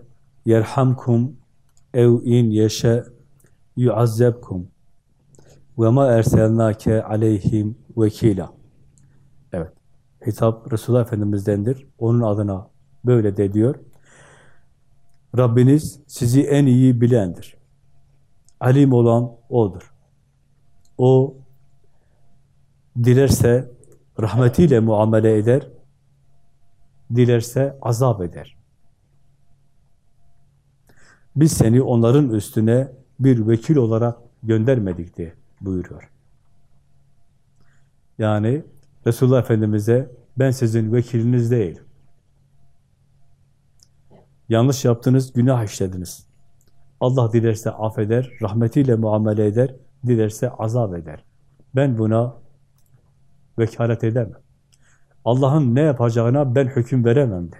yerhamkum ev in yeşe yuazzebkum ve ma erselnake aleyhim vekila. Evet. Hitap Resulullah Efendimiz'dendir. Onun adına böyle de diyor. Rabbiniz sizi en iyi bilendir. Alim olan O'dur. O dilerse rahmetiyle muamele eder, dilerse azap eder. Biz seni onların üstüne bir vekil olarak göndermedik diye buyuruyor. Yani Resulullah Efendimiz'e ben sizin vekiliniz değilim. Yanlış yaptınız, günah işlediniz. Allah dilerse affeder, rahmetiyle muamele eder, dilerse azap eder. Ben buna vekalet edemem. Allah'ın ne yapacağına ben hüküm veremem de.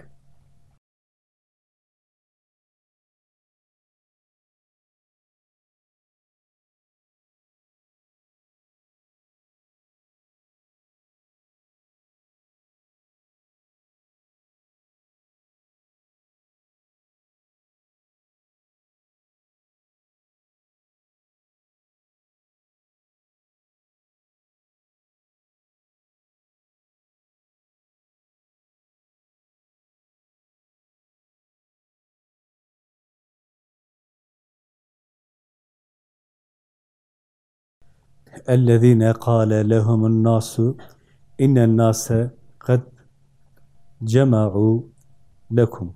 اَلَّذ۪ينَ قَالَ لَهُمُ النَّاسُ اِنَّ النَّاسَ قَدْ جَمَعُوا لَكُمْ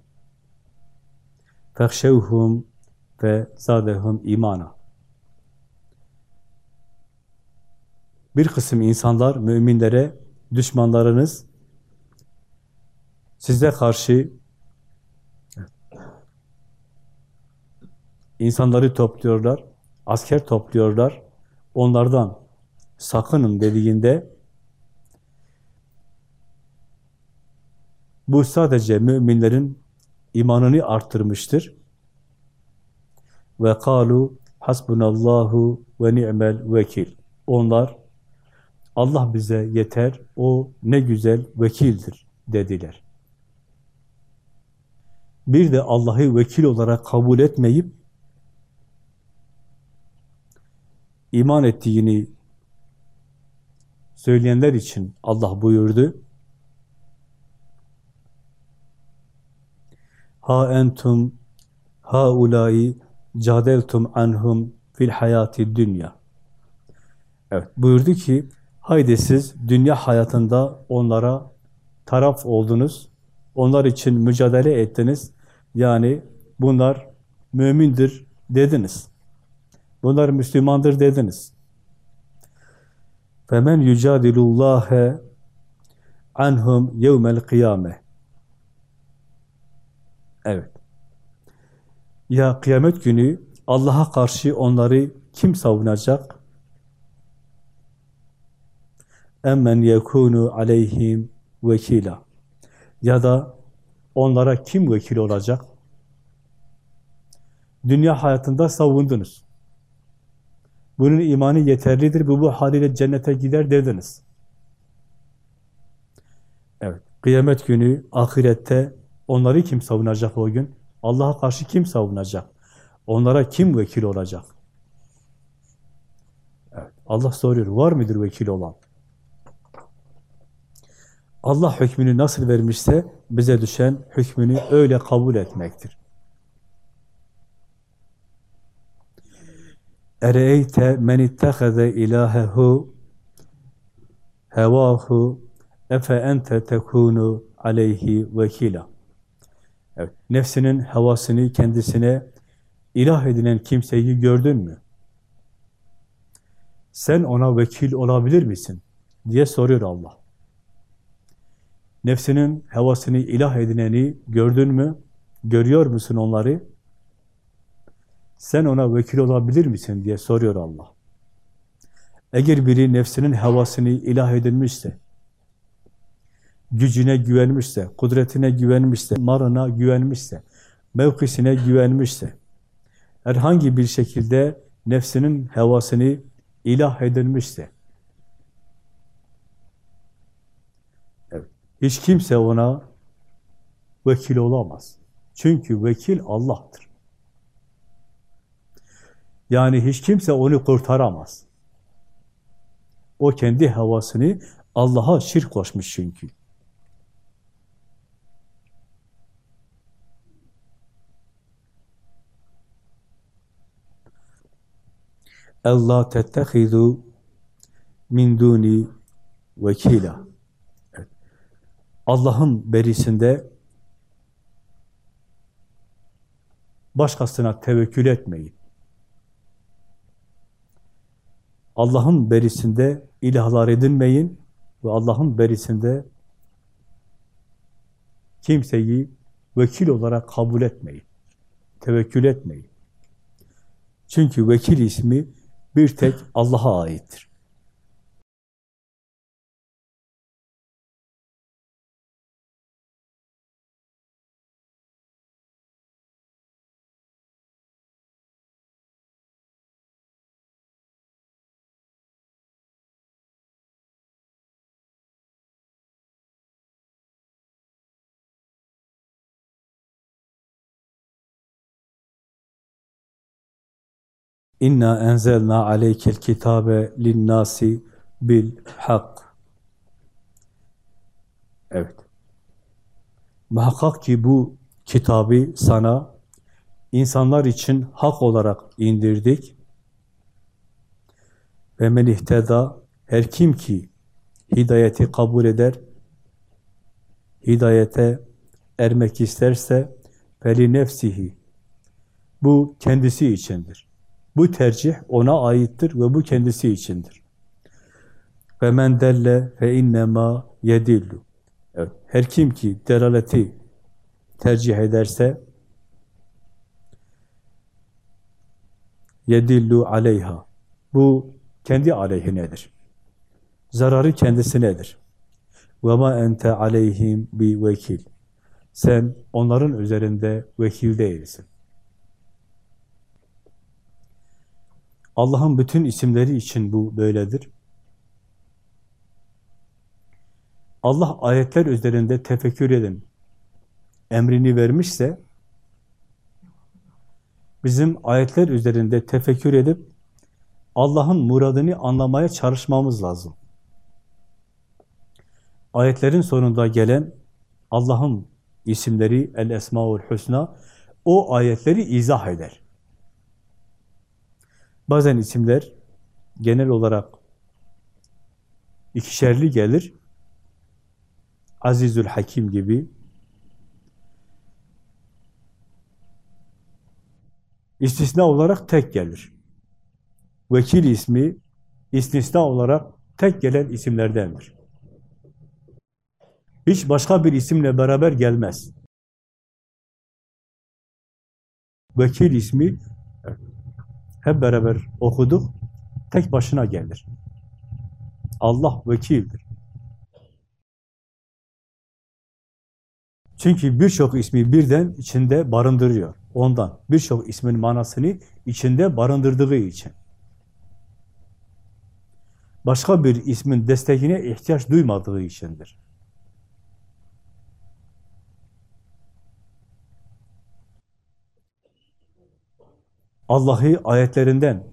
bir kısım insanlar müminlere düşmanlarınız size karşı insanları topluyorlar, asker topluyorlar. Onlardan sakının dediğinde bu sadece müminlerin imanını arttırmıştır. Ve kalu hasbunallahu ve ni'mel vekil. Onlar Allah bize yeter, o ne güzel vekildir dediler. Bir de Allah'ı vekil olarak kabul etmeyip iman ettiğini söyleyenler için Allah buyurdu. Ha entum haulai cadeltum anhum fil hayati dünya. Evet buyurdu ki haydi siz dünya hayatında onlara taraf oldunuz. Onlar için mücadele ettiniz. Yani bunlar mümindir dediniz. Bunlar Müslümandır dediniz. Femen yucadilullahe anhum yevmel kıyame. Evet. Ya kıyamet günü Allah'a karşı onları kim savunacak? Emmen yekunu aleyhim vekila. Ya da onlara kim vekil olacak? Dünya hayatında savundunuz. Bunun imanı yeterlidir, bu bu haliyle cennete gider dediniz. Evet, kıyamet günü, ahirette onları kim savunacak o gün? Allah'a karşı kim savunacak? Onlara kim vekil olacak? Evet, Allah soruyor, var mıdır vekil olan? Allah hükmünü nasıl vermişse bize düşen hükmünü öyle kabul etmektir. Ere'eyte men itteheze ilahehu hevahu efe ente tekunu aleyhi vekila. Evet, nefsinin havasını kendisine ilah edinen kimseyi gördün mü? Sen ona vekil olabilir misin? diye soruyor Allah. Nefsinin havasını ilah edineni gördün mü? Görüyor musun onları? Sen ona vekil olabilir misin diye soruyor Allah. Eğer biri nefsinin havasını ilah edinmişse, gücüne güvenmişse, kudretine güvenmişse, marına güvenmişse, mevkisine güvenmişse, herhangi bir şekilde nefsinin havasını ilah edinmişse, hiç kimse ona vekil olamaz. Çünkü vekil Allah'tır. Yani hiç kimse onu kurtaramaz. O kendi havasını Allah'a şirk koşmuş çünkü. Allah tettehidu min duni vekila. Evet. Allah'ın berisinde başkasına tevekkül etmeyin. Allah'ın berisinde ilahlar edinmeyin ve Allah'ın berisinde kimseyi vekil olarak kabul etmeyin. Tevekkül etmeyin. Çünkü vekil ismi bir tek Allah'a aittir. İnna enzelna aleykel kitabe linnâsi bil hak. Evet. Muhakkak ki bu kitabı sana insanlar için hak olarak indirdik. Ve men ihteda her kim ki hidayeti kabul eder, hidayete ermek isterse feli nefsihi bu kendisi içindir. Bu tercih ona aittir ve bu kendisi içindir. Ve men delle fe innema yedillu. Evet, her kim ki delaleti tercih ederse yedillu aleyha. Bu kendi aleyhinedir. Zararı kendisinedir. Ve ma ente aleyhim bi vekil. Sen onların üzerinde vekil değilsin. Allah'ın bütün isimleri için bu böyledir. Allah ayetler üzerinde tefekkür edin emrini vermişse bizim ayetler üzerinde tefekkür edip Allah'ın muradını anlamaya çalışmamız lazım. Ayetlerin sonunda gelen Allah'ın isimleri El Esmaül Hüsna o ayetleri izah eder. Bazen isimler genel olarak ikişerli gelir. Azizül Hakim gibi istisna olarak tek gelir. Vekil ismi istisna olarak tek gelen isimlerdendir. Hiç başka bir isimle beraber gelmez. Vekil ismi hep beraber okuduk, tek başına gelir. Allah vekildir. Çünkü birçok ismi birden içinde barındırıyor. Ondan birçok ismin manasını içinde barındırdığı için. Başka bir ismin destekine ihtiyaç duymadığı içindir. Allah'ı ayetlerinden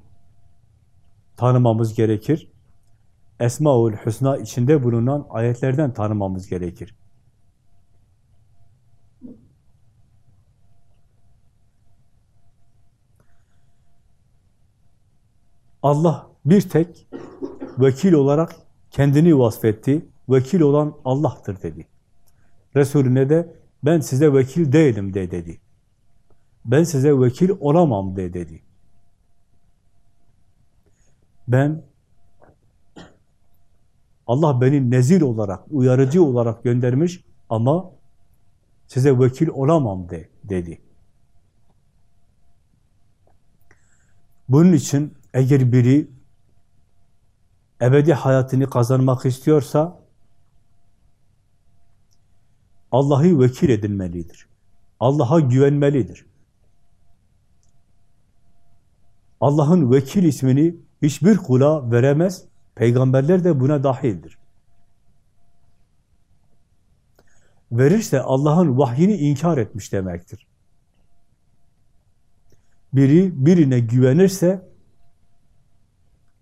tanımamız gerekir. Esmaül Hüsna içinde bulunan ayetlerden tanımamız gerekir. Allah bir tek vekil olarak kendini vasfetti. Vekil olan Allah'tır dedi. Resulüne de ben size vekil değilim de dedi. Ben size vekil olamam de dedi. Ben Allah beni nezil olarak, uyarıcı olarak göndermiş ama size vekil olamam de dedi. Bunun için eğer biri ebedi hayatını kazanmak istiyorsa Allah'ı vekil edinmelidir. Allah'a güvenmelidir. Allah'ın vekil ismini hiçbir kula veremez. Peygamberler de buna dahildir. Verirse Allah'ın vahyini inkar etmiş demektir. Biri birine güvenirse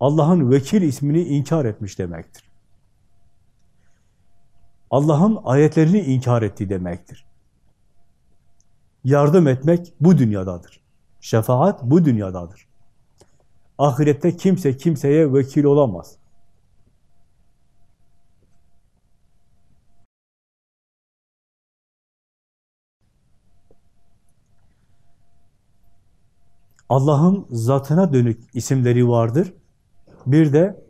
Allah'ın vekil ismini inkar etmiş demektir. Allah'ın ayetlerini inkar etti demektir. Yardım etmek bu dünyadadır. Şefaat bu dünyadadır. Ahirette kimse kimseye vekil olamaz. Allah'ın zatına dönük isimleri vardır. Bir de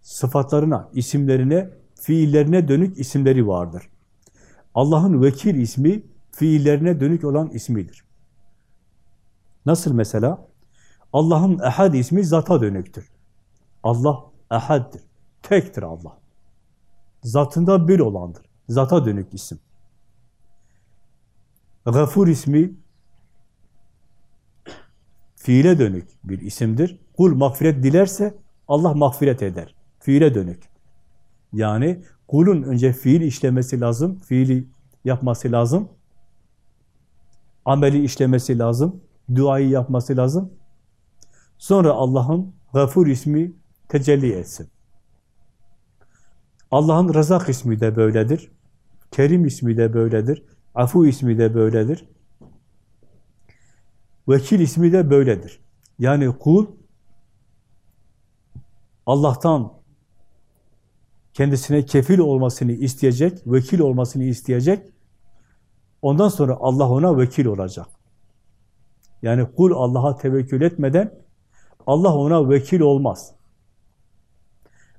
sıfatlarına, isimlerine, fiillerine dönük isimleri vardır. Allah'ın vekil ismi fiillerine dönük olan ismidir. Nasıl mesela? Allah'ın ehad ismi zata dönüktür. Allah ehaddir. Tektir Allah. Zatında bir olandır. Zata dönük isim. Gafur ismi fiile dönük bir isimdir. Kul mağfiret dilerse Allah mağfiret eder. Fiile dönük. Yani kulun önce fiil işlemesi lazım, fiili yapması lazım, ameli işlemesi lazım, duayı yapması lazım. Sonra Allah'ın Gafur ismi tecelli etsin. Allah'ın Razak ismi de böyledir. Kerim ismi de böyledir. Afu ismi de böyledir. Vekil ismi de böyledir. Yani kul Allah'tan kendisine kefil olmasını isteyecek, vekil olmasını isteyecek. Ondan sonra Allah ona vekil olacak. Yani kul Allah'a tevekkül etmeden Allah ona vekil olmaz.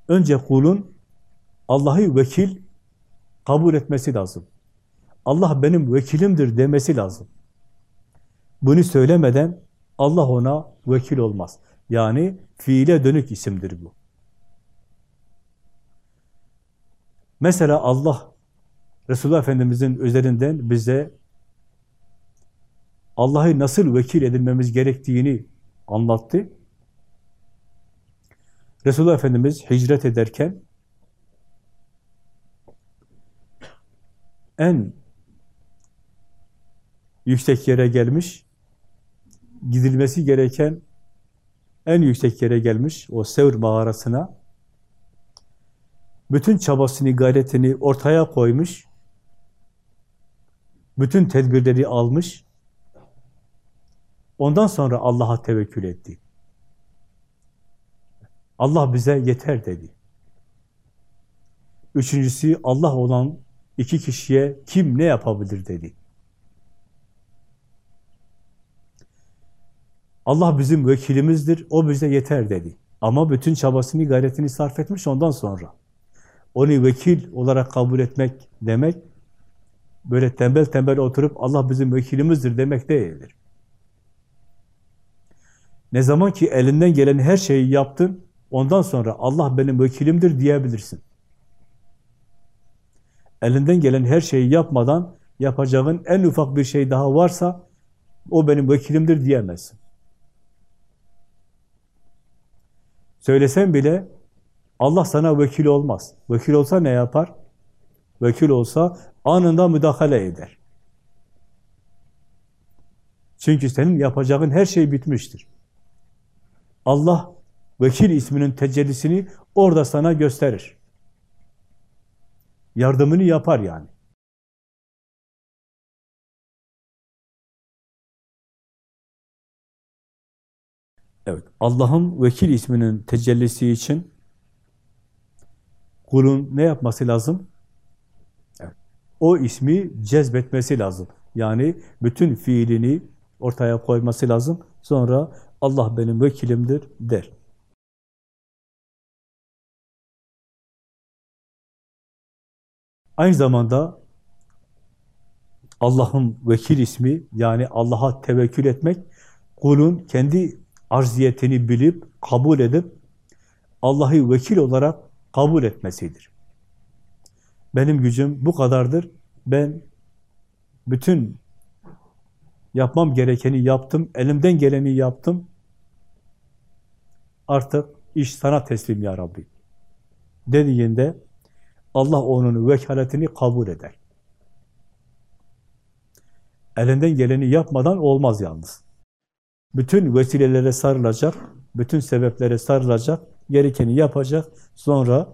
Önce kulun Allah'ı vekil kabul etmesi lazım. Allah benim vekilimdir demesi lazım. Bunu söylemeden Allah ona vekil olmaz. Yani fiile dönük isimdir bu. Mesela Allah Resulullah Efendimiz'in üzerinden bize Allah'ı nasıl vekil edilmemiz gerektiğini anlattı. Resulullah Efendimiz hicret ederken en yüksek yere gelmiş, gidilmesi gereken en yüksek yere gelmiş, o Sevr mağarasına. Bütün çabasını, gayretini ortaya koymuş, bütün tedbirleri almış, ondan sonra Allah'a tevekkül etti. Allah bize yeter dedi. Üçüncüsü Allah olan iki kişiye kim ne yapabilir dedi. Allah bizim vekilimizdir, o bize yeter dedi. Ama bütün çabasını, gayretini sarf etmiş ondan sonra. Onu vekil olarak kabul etmek demek, böyle tembel tembel oturup Allah bizim vekilimizdir demek değildir. Ne zaman ki elinden gelen her şeyi yaptın, ondan sonra Allah benim vekilimdir diyebilirsin. Elinden gelen her şeyi yapmadan yapacağın en ufak bir şey daha varsa o benim vekilimdir diyemezsin. Söylesen bile Allah sana vekil olmaz. Vekil olsa ne yapar? Vekil olsa anında müdahale eder. Çünkü senin yapacağın her şey bitmiştir. Allah vekil isminin tecellisini orada sana gösterir. Yardımını yapar yani. Evet, Allah'ın vekil isminin tecellisi için kulun ne yapması lazım? Evet, o ismi cezbetmesi lazım. Yani bütün fiilini ortaya koyması lazım. Sonra Allah benim vekilimdir der. Aynı zamanda Allah'ın vekil ismi yani Allah'a tevekkül etmek kulun kendi arziyetini bilip, kabul edip Allah'ı vekil olarak kabul etmesidir. Benim gücüm bu kadardır. Ben bütün yapmam gerekeni yaptım, elimden geleni yaptım. Artık iş sana teslim ya Rabbi. Dediğinde Allah onun vekaletini kabul eder. Elinden geleni yapmadan olmaz yalnız. Bütün vesilelere sarılacak, bütün sebeplere sarılacak, gerekeni yapacak. Sonra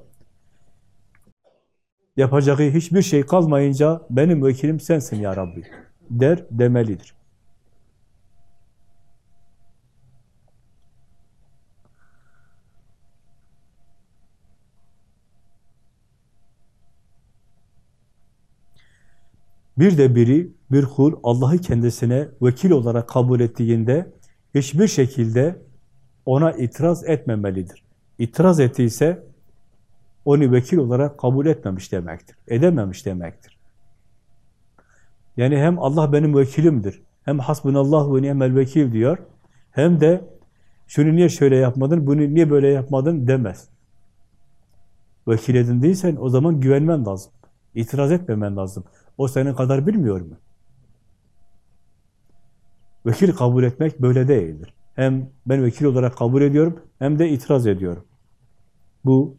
yapacağı hiçbir şey kalmayınca benim vekilim sensin ya Rabbi der demelidir. Bir de biri, bir kul Allah'ı kendisine vekil olarak kabul ettiğinde hiçbir şekilde ona itiraz etmemelidir. İtiraz ettiyse onu vekil olarak kabul etmemiş demektir. Edememiş demektir. Yani hem Allah benim vekilimdir, hem hasbunallah ve ni'mel vekil diyor, hem de şunu niye şöyle yapmadın, bunu niye böyle yapmadın demez. Vekil edindiysen o zaman güvenmen lazım. İtiraz etmemen lazım. O senin kadar bilmiyor mu? Vekil kabul etmek böyle değildir. Hem ben vekil olarak kabul ediyorum, hem de itiraz ediyorum. Bu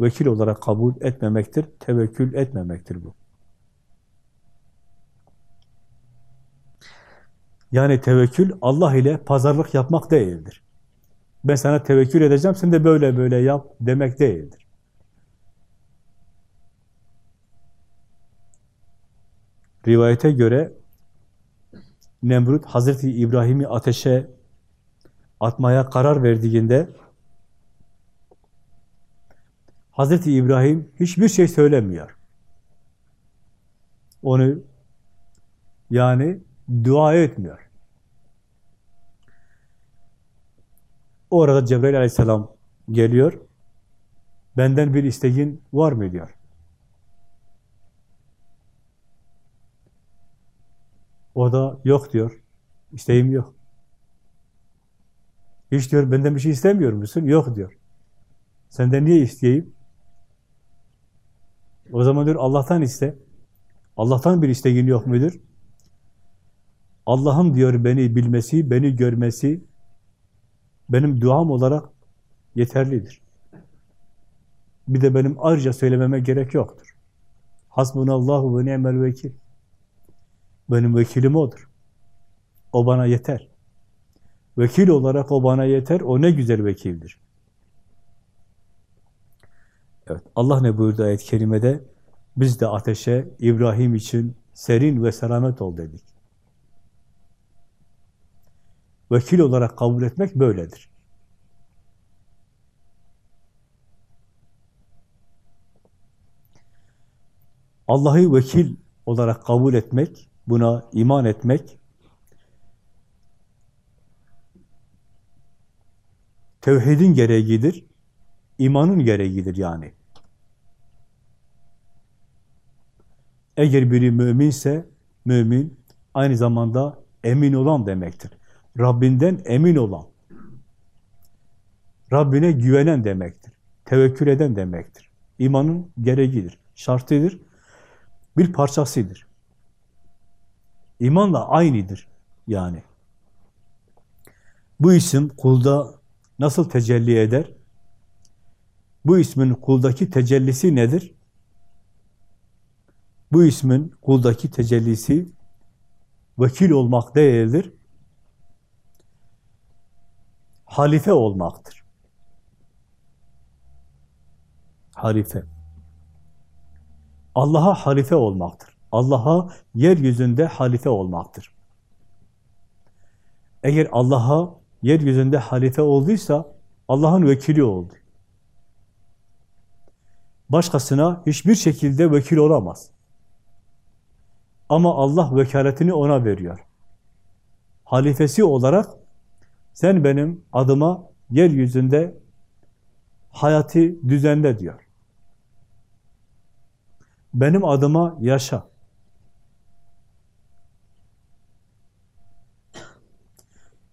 vekil olarak kabul etmemektir, tevekkül etmemektir bu. Yani tevekkül Allah ile pazarlık yapmak değildir. Ben sana tevekkül edeceğim, sen de böyle böyle yap demek değildir. Rivayete göre Nemrut Hazreti İbrahim'i ateşe atmaya karar verdiğinde Hazreti İbrahim hiçbir şey söylemiyor. Onu yani dua etmiyor. O arada Cebrail aleyhisselam geliyor. Benden bir isteğin var mı diyor. O da yok diyor. İsteğim yok. Hiç diyor benden bir şey istemiyor musun? Yok diyor. Senden niye isteyeyim? O zaman diyor Allah'tan iste. Allah'tan bir isteğin yok mudur? Allah'ın diyor beni bilmesi, beni görmesi benim duam olarak yeterlidir. Bir de benim ayrıca söylememe gerek yoktur. Hasbunallahu ve ni'mel vekil. Benim vekilim O'dur. O bana yeter. Vekil olarak O bana yeter. O ne güzel vekildir. Evet, Allah ne buyurdu ayet-i kerimede? Biz de ateşe İbrahim için serin ve selamet ol dedik. Vekil olarak kabul etmek böyledir. Allah'ı vekil olarak kabul etmek, buna iman etmek, tevhidin gereğidir, imanın gereğidir yani. Eğer biri müminse, mümin aynı zamanda emin olan demektir. Rabbinden emin olan, Rabbine güvenen demektir. Tevekkül eden demektir. İmanın gereğidir, şartıdır, bir parçasıdır. İmanla aynıdır yani. Bu isim kulda nasıl tecelli eder? Bu ismin kuldaki tecellisi nedir? Bu ismin kuldaki tecellisi vekil olmak değildir. Halife olmaktır. Halife. Allah'a halife olmaktır. Allah'a yeryüzünde halife olmaktır. Eğer Allah'a yeryüzünde halife olduysa Allah'ın vekili oldu. Başkasına hiçbir şekilde vekil olamaz. Ama Allah vekaletini ona veriyor. Halifesi olarak sen benim adıma yeryüzünde hayatı düzenle diyor. Benim adıma yaşa.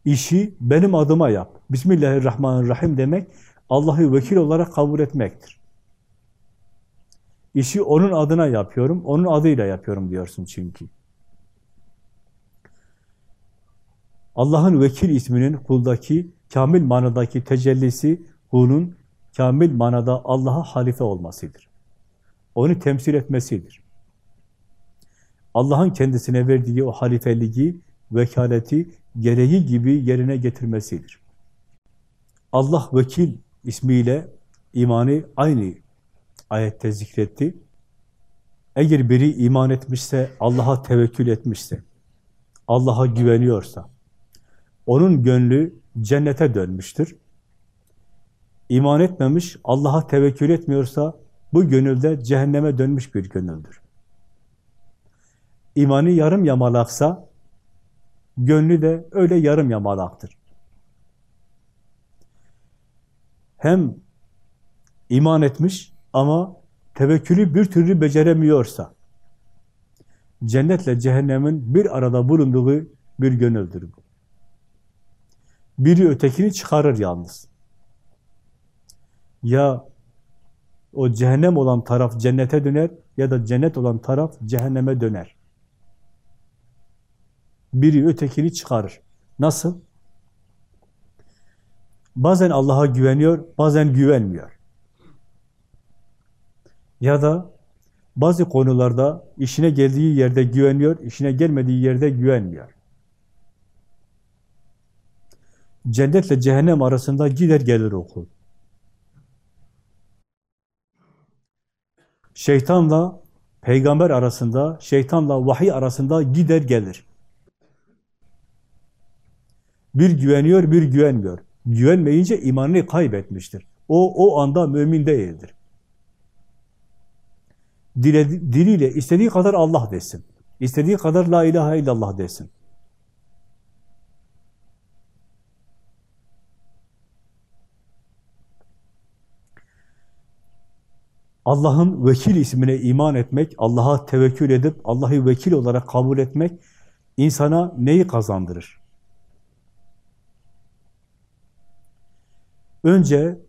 İşi benim adıma yap. Bismillahirrahmanirrahim demek Allah'ı vekil olarak kabul etmektir. İşi onun adına yapıyorum, onun adıyla yapıyorum diyorsun çünkü. Allah'ın vekil isminin kuldaki kamil manadaki tecellisi kulun kamil manada Allah'a halife olmasıdır. Onu temsil etmesidir. Allah'ın kendisine verdiği o halifeliği, vekaleti gereği gibi yerine getirmesidir. Allah vekil ismiyle imanı aynı ayette zikretti. Eğer biri iman etmişse, Allah'a tevekkül etmişse, Allah'a güveniyorsa, onun gönlü cennete dönmüştür. İman etmemiş, Allah'a tevekkül etmiyorsa, bu gönülde cehenneme dönmüş bir gönüldür. İmanı yarım yamalaksa, gönlü de öyle yarım yamalaktır. Hem iman etmiş ama tevekkülü bir türlü beceremiyorsa, cennetle cehennemin bir arada bulunduğu bir gönüldür bu. Biri ötekini çıkarır yalnız. Ya o cehennem olan taraf cennete döner ya da cennet olan taraf cehenneme döner. Biri ötekini çıkarır. Nasıl? Bazen Allah'a güveniyor, bazen güvenmiyor. Ya da bazı konularda işine geldiği yerde güveniyor, işine gelmediği yerde güvenmiyor. Cennetle cehennem arasında gider gelir okul. Şeytanla peygamber arasında, şeytanla vahiy arasında gider gelir. Bir güveniyor, bir güvenmiyor. Güvenmeyince imanını kaybetmiştir. O, o anda mümin değildir. Dile, diliyle istediği kadar Allah desin. İstediği kadar la ilahe illallah desin. Allah'ın vekil ismine iman etmek, Allah'a tevekkül edip Allah'ı vekil olarak kabul etmek insana neyi kazandırır? Önce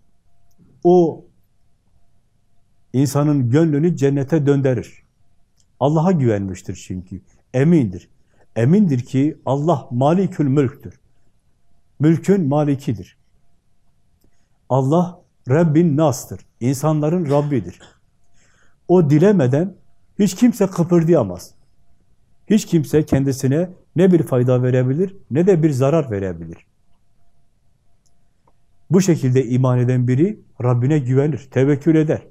o insanın gönlünü cennete döndürür. Allah'a güvenmiştir çünkü. Emindir. Emindir ki Allah malikül mülktür. Mülkün malikidir. Allah Rabbin Nas'tır. İnsanların Rabbidir. O dilemeden hiç kimse kıpırdayamaz. Hiç kimse kendisine ne bir fayda verebilir ne de bir zarar verebilir. Bu şekilde iman eden biri Rabbine güvenir, tevekkül eder.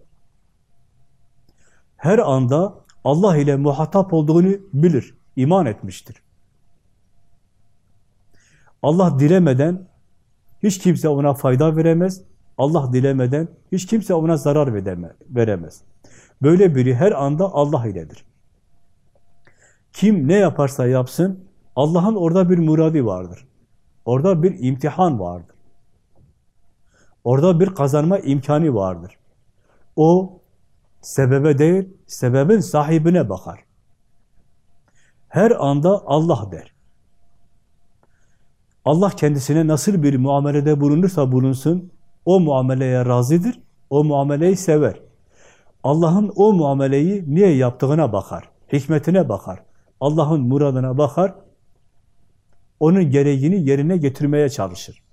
Her anda Allah ile muhatap olduğunu bilir, iman etmiştir. Allah dilemeden hiç kimse ona fayda veremez, Allah dilemeden hiç kimse ona zarar veremez. Böyle biri her anda Allah iledir. Kim ne yaparsa yapsın, Allah'ın orada bir muradi vardır. Orada bir imtihan vardır. Orada bir kazanma imkanı vardır. O sebebe değil, sebebin sahibine bakar. Her anda Allah der. Allah kendisine nasıl bir muamelede bulunursa bulunsun, o muameleye razıdır, o muameleyi sever. Allah'ın o muameleyi niye yaptığına bakar, hikmetine bakar, Allah'ın muradına bakar, onun gereğini yerine getirmeye çalışır.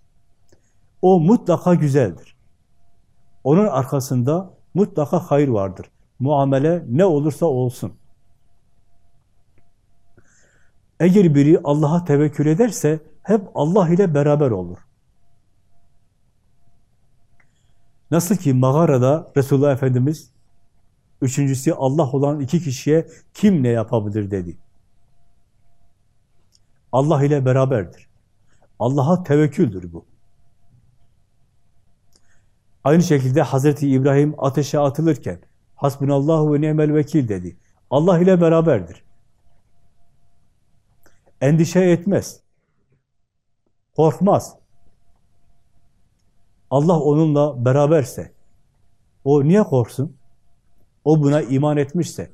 O mutlaka güzeldir. Onun arkasında mutlaka hayır vardır. Muamele ne olursa olsun. Eğer biri Allah'a tevekkül ederse hep Allah ile beraber olur. Nasıl ki mağarada Resulullah Efendimiz üçüncüsü Allah olan iki kişiye kim ne yapabilir dedi. Allah ile beraberdir. Allah'a tevekküldür bu. Aynı şekilde Hazreti İbrahim ateşe atılırken Hasbunallahu ve ni'mel vekil dedi. Allah ile beraberdir. Endişe etmez. Korkmaz. Allah onunla beraberse o niye korksun? O buna iman etmişse,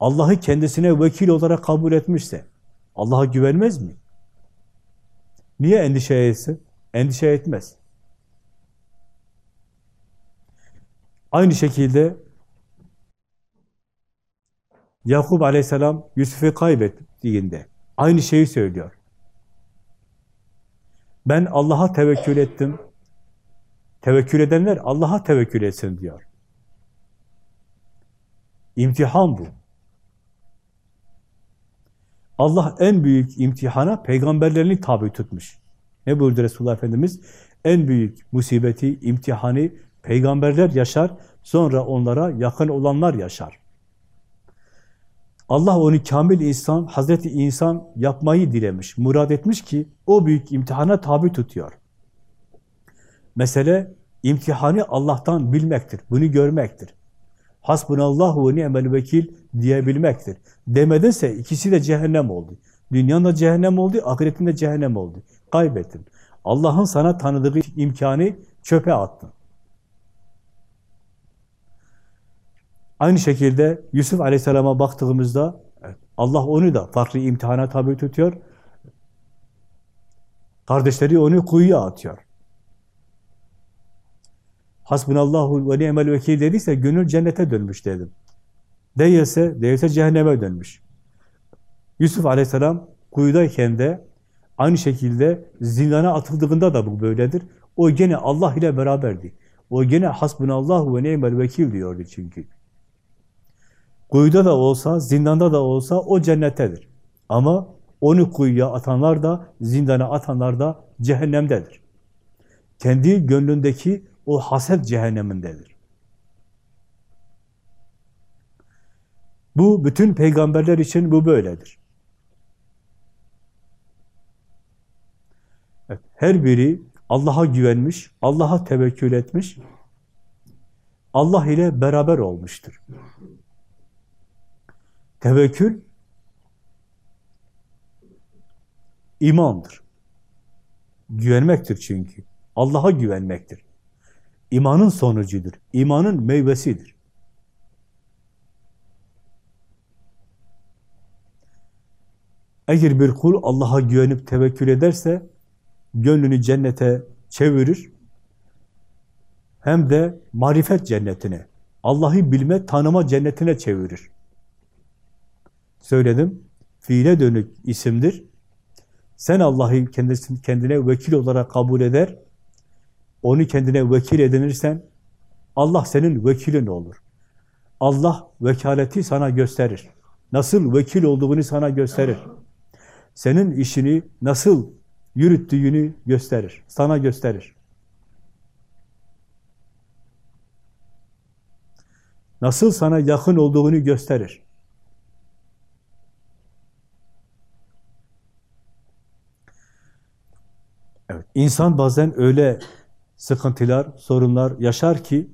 Allah'ı kendisine vekil olarak kabul etmişse Allah'a güvenmez mi? Niye endişe etsin? Endişe etmez. Aynı şekilde Yakup aleyhisselam Yusuf'u kaybettiğinde aynı şeyi söylüyor. Ben Allah'a tevekkül ettim. Tevekkül edenler Allah'a tevekkül etsin diyor. İmtihan bu. Allah en büyük imtihana peygamberlerini tabi tutmuş. Ne buyurdu Resulullah Efendimiz? En büyük musibeti, imtihanı peygamberler yaşar, sonra onlara yakın olanlar yaşar. Allah onu kamil insan, Hazreti insan yapmayı dilemiş, murad etmiş ki o büyük imtihana tabi tutuyor. Mesele imtihanı Allah'tan bilmektir, bunu görmektir. Hasbunallahu ve ni'mel vekil diyebilmektir. Demedinse ikisi de cehennem oldu. Dünyanın da cehennem oldu, ahiretin cehennem oldu. Kaybettin. Allah'ın sana tanıdığı imkanı çöpe attın. Aynı şekilde Yusuf Aleyhisselam'a baktığımızda Allah onu da farklı imtihana tabi tutuyor. Kardeşleri onu kuyuya atıyor. Hasbunallahu ve ni'mel vekil dediyse gönül cennete dönmüş dedim. Değilse, değilse cehenneme dönmüş. Yusuf Aleyhisselam kuyudayken de aynı şekilde zindana atıldığında da bu böyledir. O gene Allah ile beraberdi. O gene hasbunallahu ve ni'mel vekil diyordu çünkü. Kuyuda da olsa, zindanda da olsa o cennettedir. Ama onu kuyuya atanlar da, zindana atanlar da cehennemdedir. Kendi gönlündeki o haset cehennemindedir. Bu bütün peygamberler için bu böyledir. Her biri Allah'a güvenmiş, Allah'a tevekkül etmiş, Allah ile beraber olmuştur. Tevekkül imandır. Güvenmektir çünkü. Allah'a güvenmektir. İmanın sonucudur. İmanın meyvesidir. Eğer bir kul Allah'a güvenip tevekkül ederse gönlünü cennete çevirir hem de marifet cennetine, Allah'ı bilme, tanıma cennetine çevirir. Söyledim, fiile dönük isimdir. Sen Allah'ı kendine vekil olarak kabul eder, onu kendine vekil edinirsen, Allah senin vekilin olur. Allah vekaleti sana gösterir. Nasıl vekil olduğunu sana gösterir. Senin işini nasıl yürüttüğünü gösterir. Sana gösterir. Nasıl sana yakın olduğunu gösterir. Evet, insan bazen öyle sıkıntılar, sorunlar yaşar ki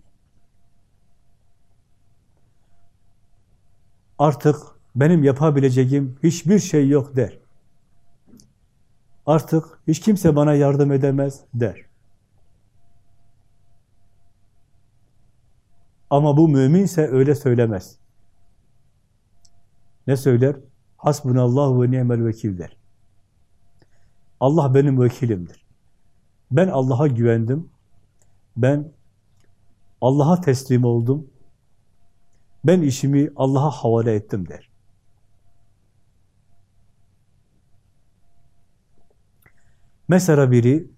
artık benim yapabileceğim hiçbir şey yok der. Artık hiç kimse bana yardım edemez der. Ama bu müminse öyle söylemez. Ne söyler? Hasbunallahu ve ni'mel vekil der. Allah benim vekilimdir. Ben Allah'a güvendim. Ben Allah'a teslim oldum. Ben işimi Allah'a havale ettim der. Mesela biri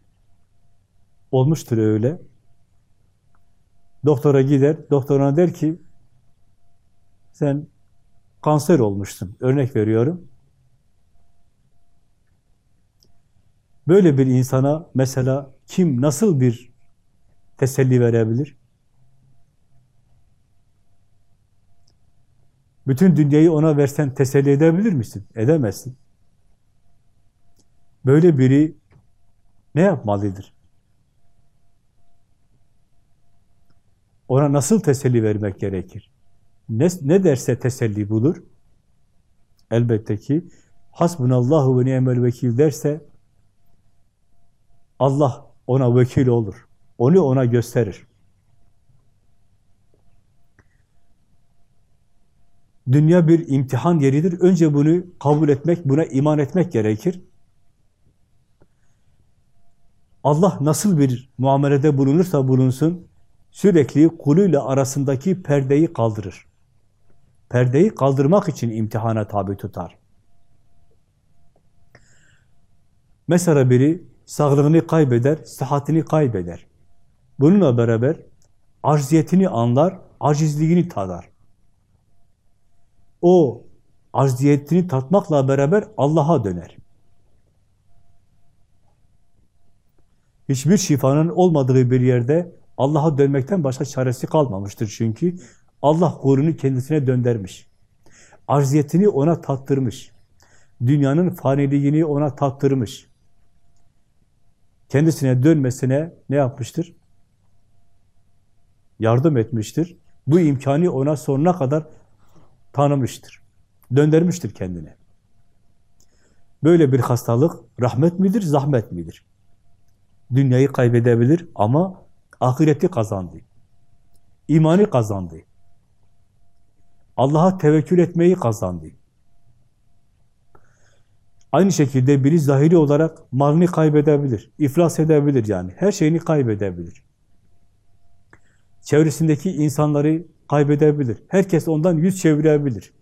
olmuştur öyle. Doktora gider, doktoruna der ki sen kanser olmuşsun. Örnek veriyorum. Böyle bir insana mesela kim nasıl bir teselli verebilir? Bütün dünyayı ona versen teselli edebilir misin? Edemezsin. Böyle biri ne yapmalıdır? Ona nasıl teselli vermek gerekir? Ne, ne derse teselli budur? Elbette ki hasbunallahu ve ni'mel vekil derse Allah ona vekil olur. Onu ona gösterir. Dünya bir imtihan yeridir. Önce bunu kabul etmek, buna iman etmek gerekir. Allah nasıl bir muamelede bulunursa bulunsun, sürekli kuluyla arasındaki perdeyi kaldırır. Perdeyi kaldırmak için imtihana tabi tutar. Mesela biri sağlığını kaybeder, sıhhatini kaybeder. Bununla beraber acziyetini anlar, acizliğini tadar. O acziyetini tatmakla beraber Allah'a döner. Hiçbir şifanın olmadığı bir yerde Allah'a dönmekten başka çaresi kalmamıştır çünkü. Allah kulunu kendisine döndürmüş. Arziyetini ona tattırmış. Dünyanın faniliğini ona tattırmış. Kendisine dönmesine ne yapmıştır? Yardım etmiştir. Bu imkanı ona sonuna kadar tanımıştır. Döndürmüştür kendine. Böyle bir hastalık rahmet midir, zahmet midir? Dünyayı kaybedebilir ama ahireti kazandı. İmanı kazandı. Allah'a tevekkül etmeyi kazandı. Aynı şekilde biri zahiri olarak malını kaybedebilir, iflas edebilir yani. Her şeyini kaybedebilir. Çevresindeki insanları kaybedebilir. Herkes ondan yüz çevirebilir.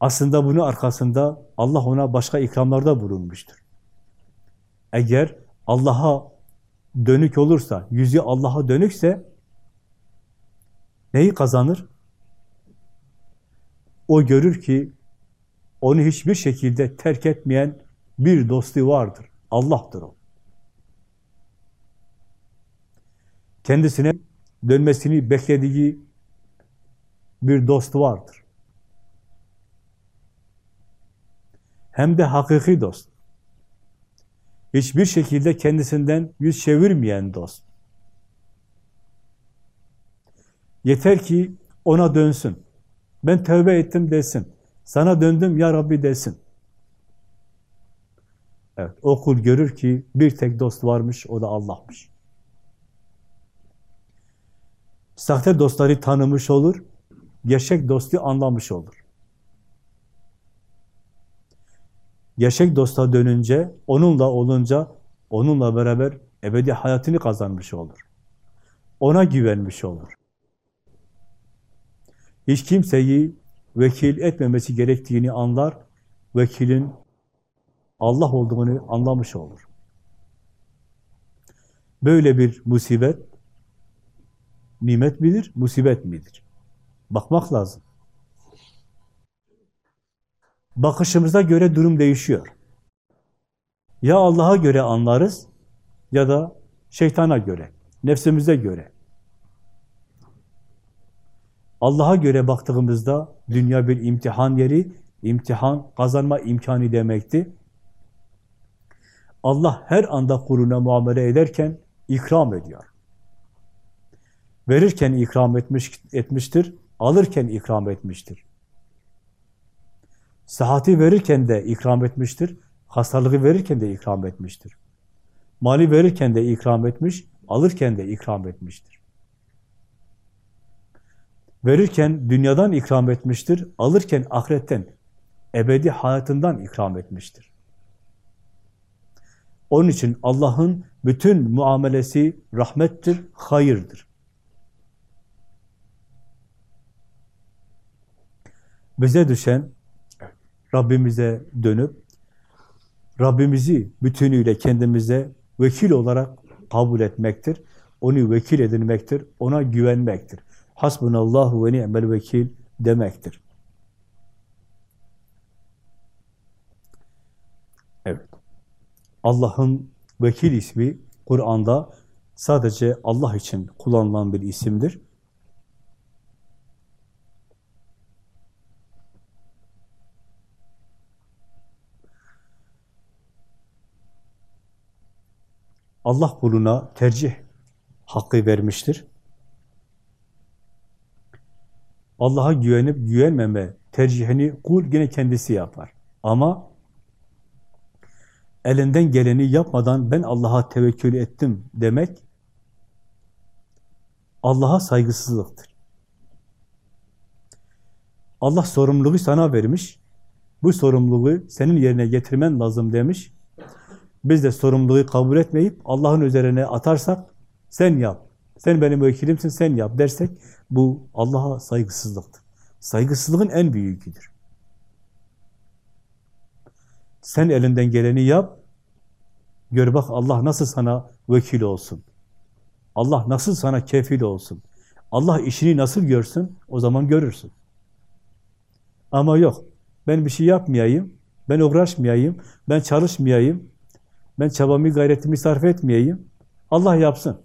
Aslında bunun arkasında Allah ona başka ikramlarda bulunmuştur. Eğer Allah'a dönük olursa, yüzü Allah'a dönükse neyi kazanır? O görür ki onu hiçbir şekilde terk etmeyen bir dostu vardır. Allah'tır o. Kendisine dönmesini beklediği bir dostu vardır. Hem de hakiki dost. Hiçbir şekilde kendisinden yüz çevirmeyen dost. Yeter ki ona dönsün. Ben tövbe ettim desin. Sana döndüm ya Rabbi desin. Evet, o kul görür ki bir tek dost varmış, o da Allah'mış. Sahte dostları tanımış olur, gerçek dostu anlamış olur. gerçek dosta dönünce, onunla olunca, onunla beraber ebedi hayatını kazanmış olur. Ona güvenmiş olur. Hiç kimseyi vekil etmemesi gerektiğini anlar, vekilin Allah olduğunu anlamış olur. Böyle bir musibet, nimet midir, musibet midir? Bakmak lazım. Bakışımıza göre durum değişiyor. Ya Allah'a göre anlarız ya da şeytana göre, nefsimize göre. Allah'a göre baktığımızda dünya bir imtihan yeri, imtihan kazanma imkanı demekti. Allah her anda kuluna muamele ederken ikram ediyor. Verirken ikram etmiş, etmiştir, alırken ikram etmiştir. Sıhhati verirken de ikram etmiştir, hastalığı verirken de ikram etmiştir. Mali verirken de ikram etmiş, alırken de ikram etmiştir. Verirken dünyadan ikram etmiştir, alırken ahiretten, ebedi hayatından ikram etmiştir. Onun için Allah'ın bütün muamelesi rahmettir, hayırdır. Bize düşen Rabbimize dönüp Rabbimizi bütünüyle kendimize vekil olarak kabul etmektir. Onu vekil edinmektir. Ona güvenmektir. Hasbunallahu ve ni'mel vekil demektir. Evet. Allah'ın vekil ismi Kur'an'da sadece Allah için kullanılan bir isimdir. Allah kuluna tercih hakkı vermiştir. Allah'a güvenip güvenmeme tercihini kul yine kendisi yapar. Ama elinden geleni yapmadan ben Allah'a tevekkül ettim demek Allah'a saygısızlıktır. Allah sorumluluğu sana vermiş. Bu sorumluluğu senin yerine getirmen lazım demiş. Biz de sorumluluğu kabul etmeyip Allah'ın üzerine atarsak sen yap. Sen benim vekilimsin, sen yap dersek bu Allah'a saygısızlıktır. Saygısızlığın en büyüğüdür. Sen elinden geleni yap, gör bak Allah nasıl sana vekil olsun. Allah nasıl sana kefil olsun. Allah işini nasıl görsün, o zaman görürsün. Ama yok, ben bir şey yapmayayım, ben uğraşmayayım, ben çalışmayayım, ben çabamı, gayretimi sarf etmeyeyim, Allah yapsın.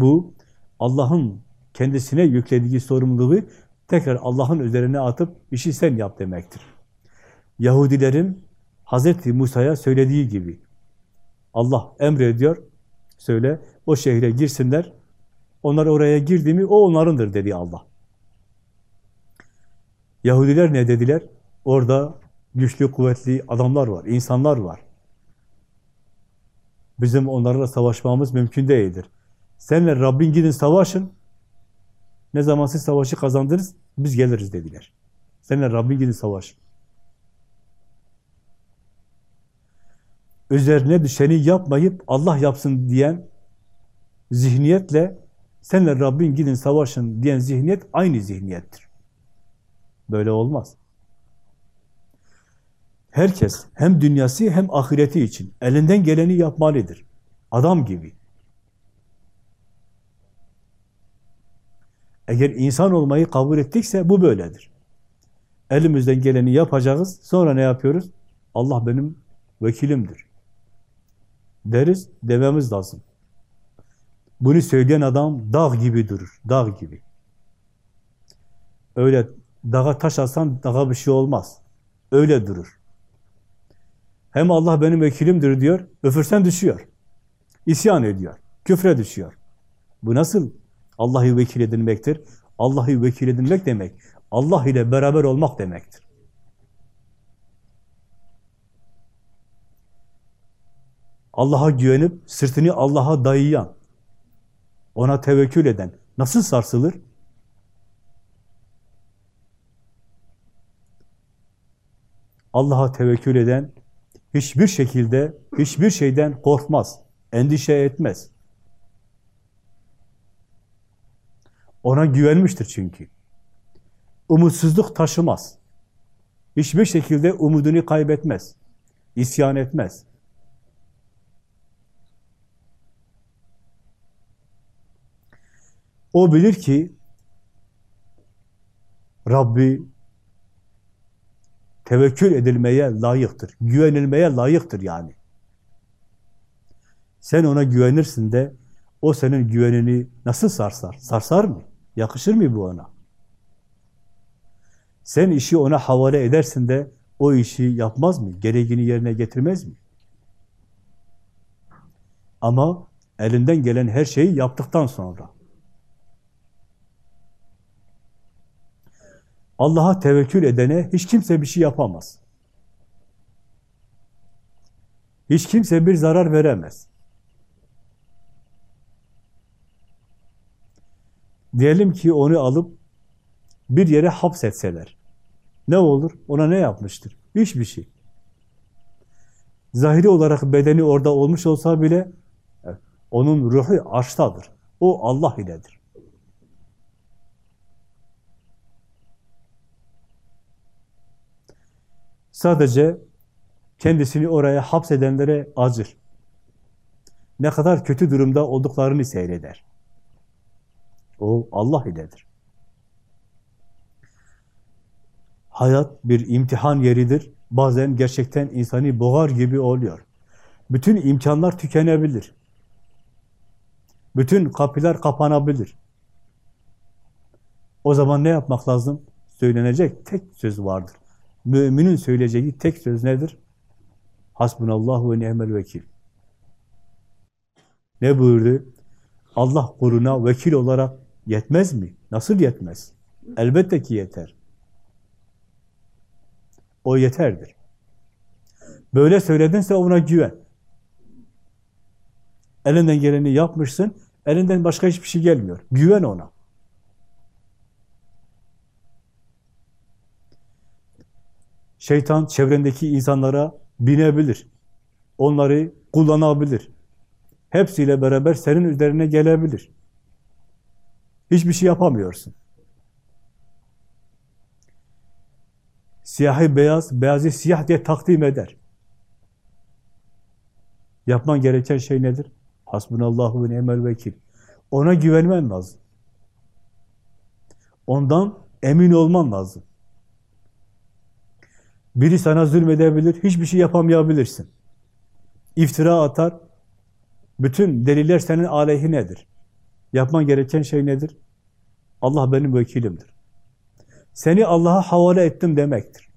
Bu, Allah'ın kendisine yüklediği sorumluluğu tekrar Allah'ın üzerine atıp işi sen yap demektir. Yahudilerin Hz. Musa'ya söylediği gibi Allah emrediyor, söyle o şehre girsinler, onlar oraya girdi mi o onlarındır dedi Allah. Yahudiler ne dediler? Orada güçlü, kuvvetli adamlar var, insanlar var. Bizim onlarla savaşmamız mümkün değildir. Senle Rabbin gidin savaşın, ne zaman siz savaşı kazandınız, biz geliriz dediler. Seninle Rabbin gidin savaşın. Üzerine düşeni yapmayıp Allah yapsın diyen zihniyetle senle Rabbin gidin savaşın diyen zihniyet aynı zihniyettir. Böyle olmaz. Herkes hem dünyası hem ahireti için elinden geleni yapmalıdır. Adam gibi. Eğer insan olmayı kabul ettikse bu böyledir. Elimizden geleni yapacağız. Sonra ne yapıyoruz? Allah benim vekilimdir. Deriz, dememiz lazım. Bunu söyleyen adam dağ gibi durur. Dağ gibi. Öyle dağa taş atsan dağa bir şey olmaz. Öyle durur. Hem Allah benim vekilimdir diyor, öfürsen düşüyor. İsyan ediyor, küfre düşüyor. Bu nasıl Allah'ı vekil edinmektir? Allah'ı vekil edinmek demek, Allah ile beraber olmak demektir. Allah'a güvenip sırtını Allah'a dayayan, ona tevekkül eden nasıl sarsılır? Allah'a tevekkül eden hiçbir şekilde, hiçbir şeyden korkmaz, endişe etmez. Ona güvenmiştir çünkü. Umutsuzluk taşımaz. Hiçbir şekilde umudunu kaybetmez. İsyan etmez. O bilir ki Rabbi tevekkül edilmeye layıktır. Güvenilmeye layıktır yani. Sen ona güvenirsin de o senin güvenini nasıl sarsar? Sarsar mı? Yakışır mı bu ona? Sen işi ona havale edersin de o işi yapmaz mı? Gereğini yerine getirmez mi? Ama elinden gelen her şeyi yaptıktan sonra. Allah'a tevekkül edene hiç kimse bir şey yapamaz. Hiç kimse bir zarar veremez. Diyelim ki onu alıp bir yere hapsetseler. Ne olur? Ona ne yapmıştır? Hiçbir şey. Zahiri olarak bedeni orada olmuş olsa bile onun ruhu arştadır. O Allah iledir. Sadece kendisini oraya hapsedenlere acır. Ne kadar kötü durumda olduklarını seyreder. O Allah iledir. Hayat bir imtihan yeridir. Bazen gerçekten insanı boğar gibi oluyor. Bütün imkanlar tükenebilir. Bütün kapılar kapanabilir. O zaman ne yapmak lazım? Söylenecek tek söz vardır. Müminin söyleyeceği tek söz nedir? Hasbunallah ve ni'mel vekil. Ne buyurdu? Allah kuruna vekil olarak yetmez mi? Nasıl yetmez? Elbette ki yeter. O yeterdir. Böyle söyledinse ona güven. Elinden geleni yapmışsın, elinden başka hiçbir şey gelmiyor. Güven ona. Şeytan çevrendeki insanlara binebilir. Onları kullanabilir. Hepsiyle beraber senin üzerine gelebilir. Hiçbir şey yapamıyorsun. Siyahı beyaz, beyazı siyah diye takdim eder. Yapman gereken şey nedir? Hasbunallahu ve ni'mel vekil. Ona güvenmen lazım. Ondan emin olman lazım. Biri sana zulmedebilir, hiçbir şey yapamayabilirsin. İftira atar, bütün deliller senin aleyhinedir. Yapman gereken şey nedir? Allah benim vekilimdir. Seni Allah'a havale ettim demektir.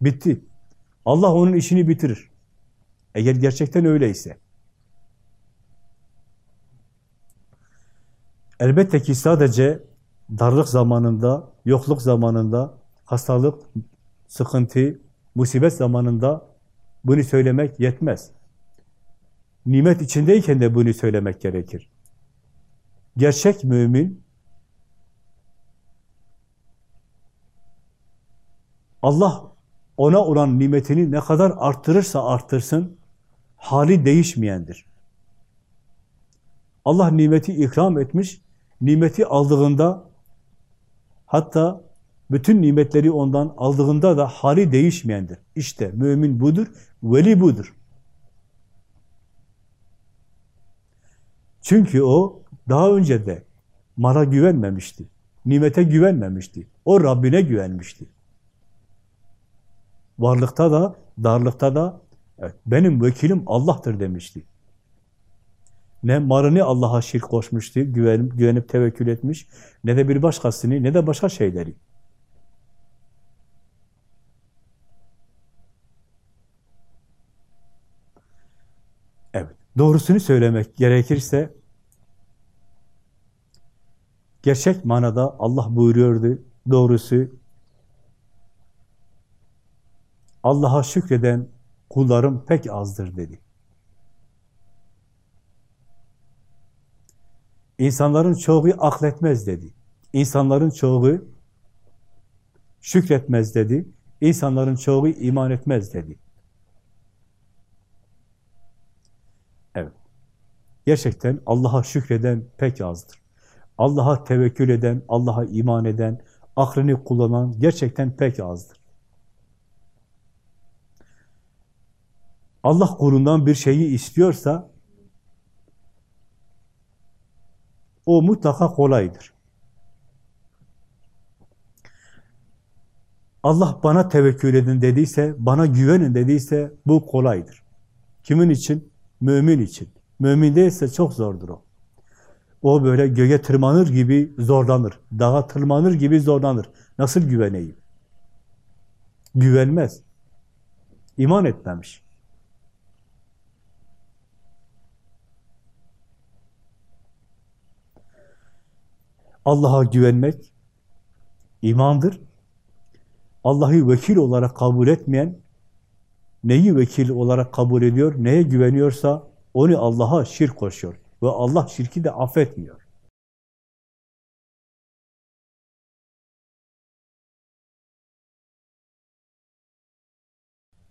Bitti. Allah onun işini bitirir. Eğer gerçekten öyleyse. Elbette ki sadece darlık zamanında, yokluk zamanında, hastalık, sıkıntı, musibet zamanında bunu söylemek yetmez. Nimet içindeyken de bunu söylemek gerekir. Gerçek mümin Allah ona olan nimetini ne kadar arttırırsa arttırsın, hali değişmeyendir. Allah nimeti ikram etmiş, nimeti aldığında, hatta bütün nimetleri ondan aldığında da hali değişmeyendir. İşte mümin budur, veli budur. Çünkü o daha önce de mala güvenmemişti, nimete güvenmemişti. O Rabbine güvenmişti. Varlıkta da, darlıkta da evet, benim vekilim Allah'tır demişti. Ne marını Allah'a şirk koşmuştu, güvenip, güvenip tevekkül etmiş, ne de bir başkasını, ne de başka şeyleri. Evet, doğrusunu söylemek gerekirse, gerçek manada Allah buyuruyordu, doğrusu Allah'a şükreden kullarım pek azdır dedi. İnsanların çoğu akletmez dedi. İnsanların çoğu şükretmez dedi. İnsanların çoğu iman etmez dedi. Evet. Gerçekten Allah'a şükreden pek azdır. Allah'a tevekkül eden, Allah'a iman eden, aklını kullanan gerçekten pek azdır. Allah kulundan bir şeyi istiyorsa o mutlaka kolaydır. Allah bana tevekkül edin dediyse, bana güvenin dediyse bu kolaydır. Kimin için? Mümin için. Mümin değilse çok zordur o. O böyle göğe tırmanır gibi zorlanır. Dağa tırmanır gibi zorlanır. Nasıl güveneyim? Güvenmez. İman etmemiş. Allah'a güvenmek imandır. Allah'ı vekil olarak kabul etmeyen neyi vekil olarak kabul ediyor, neye güveniyorsa onu Allah'a şirk koşuyor. Ve Allah şirki de affetmiyor.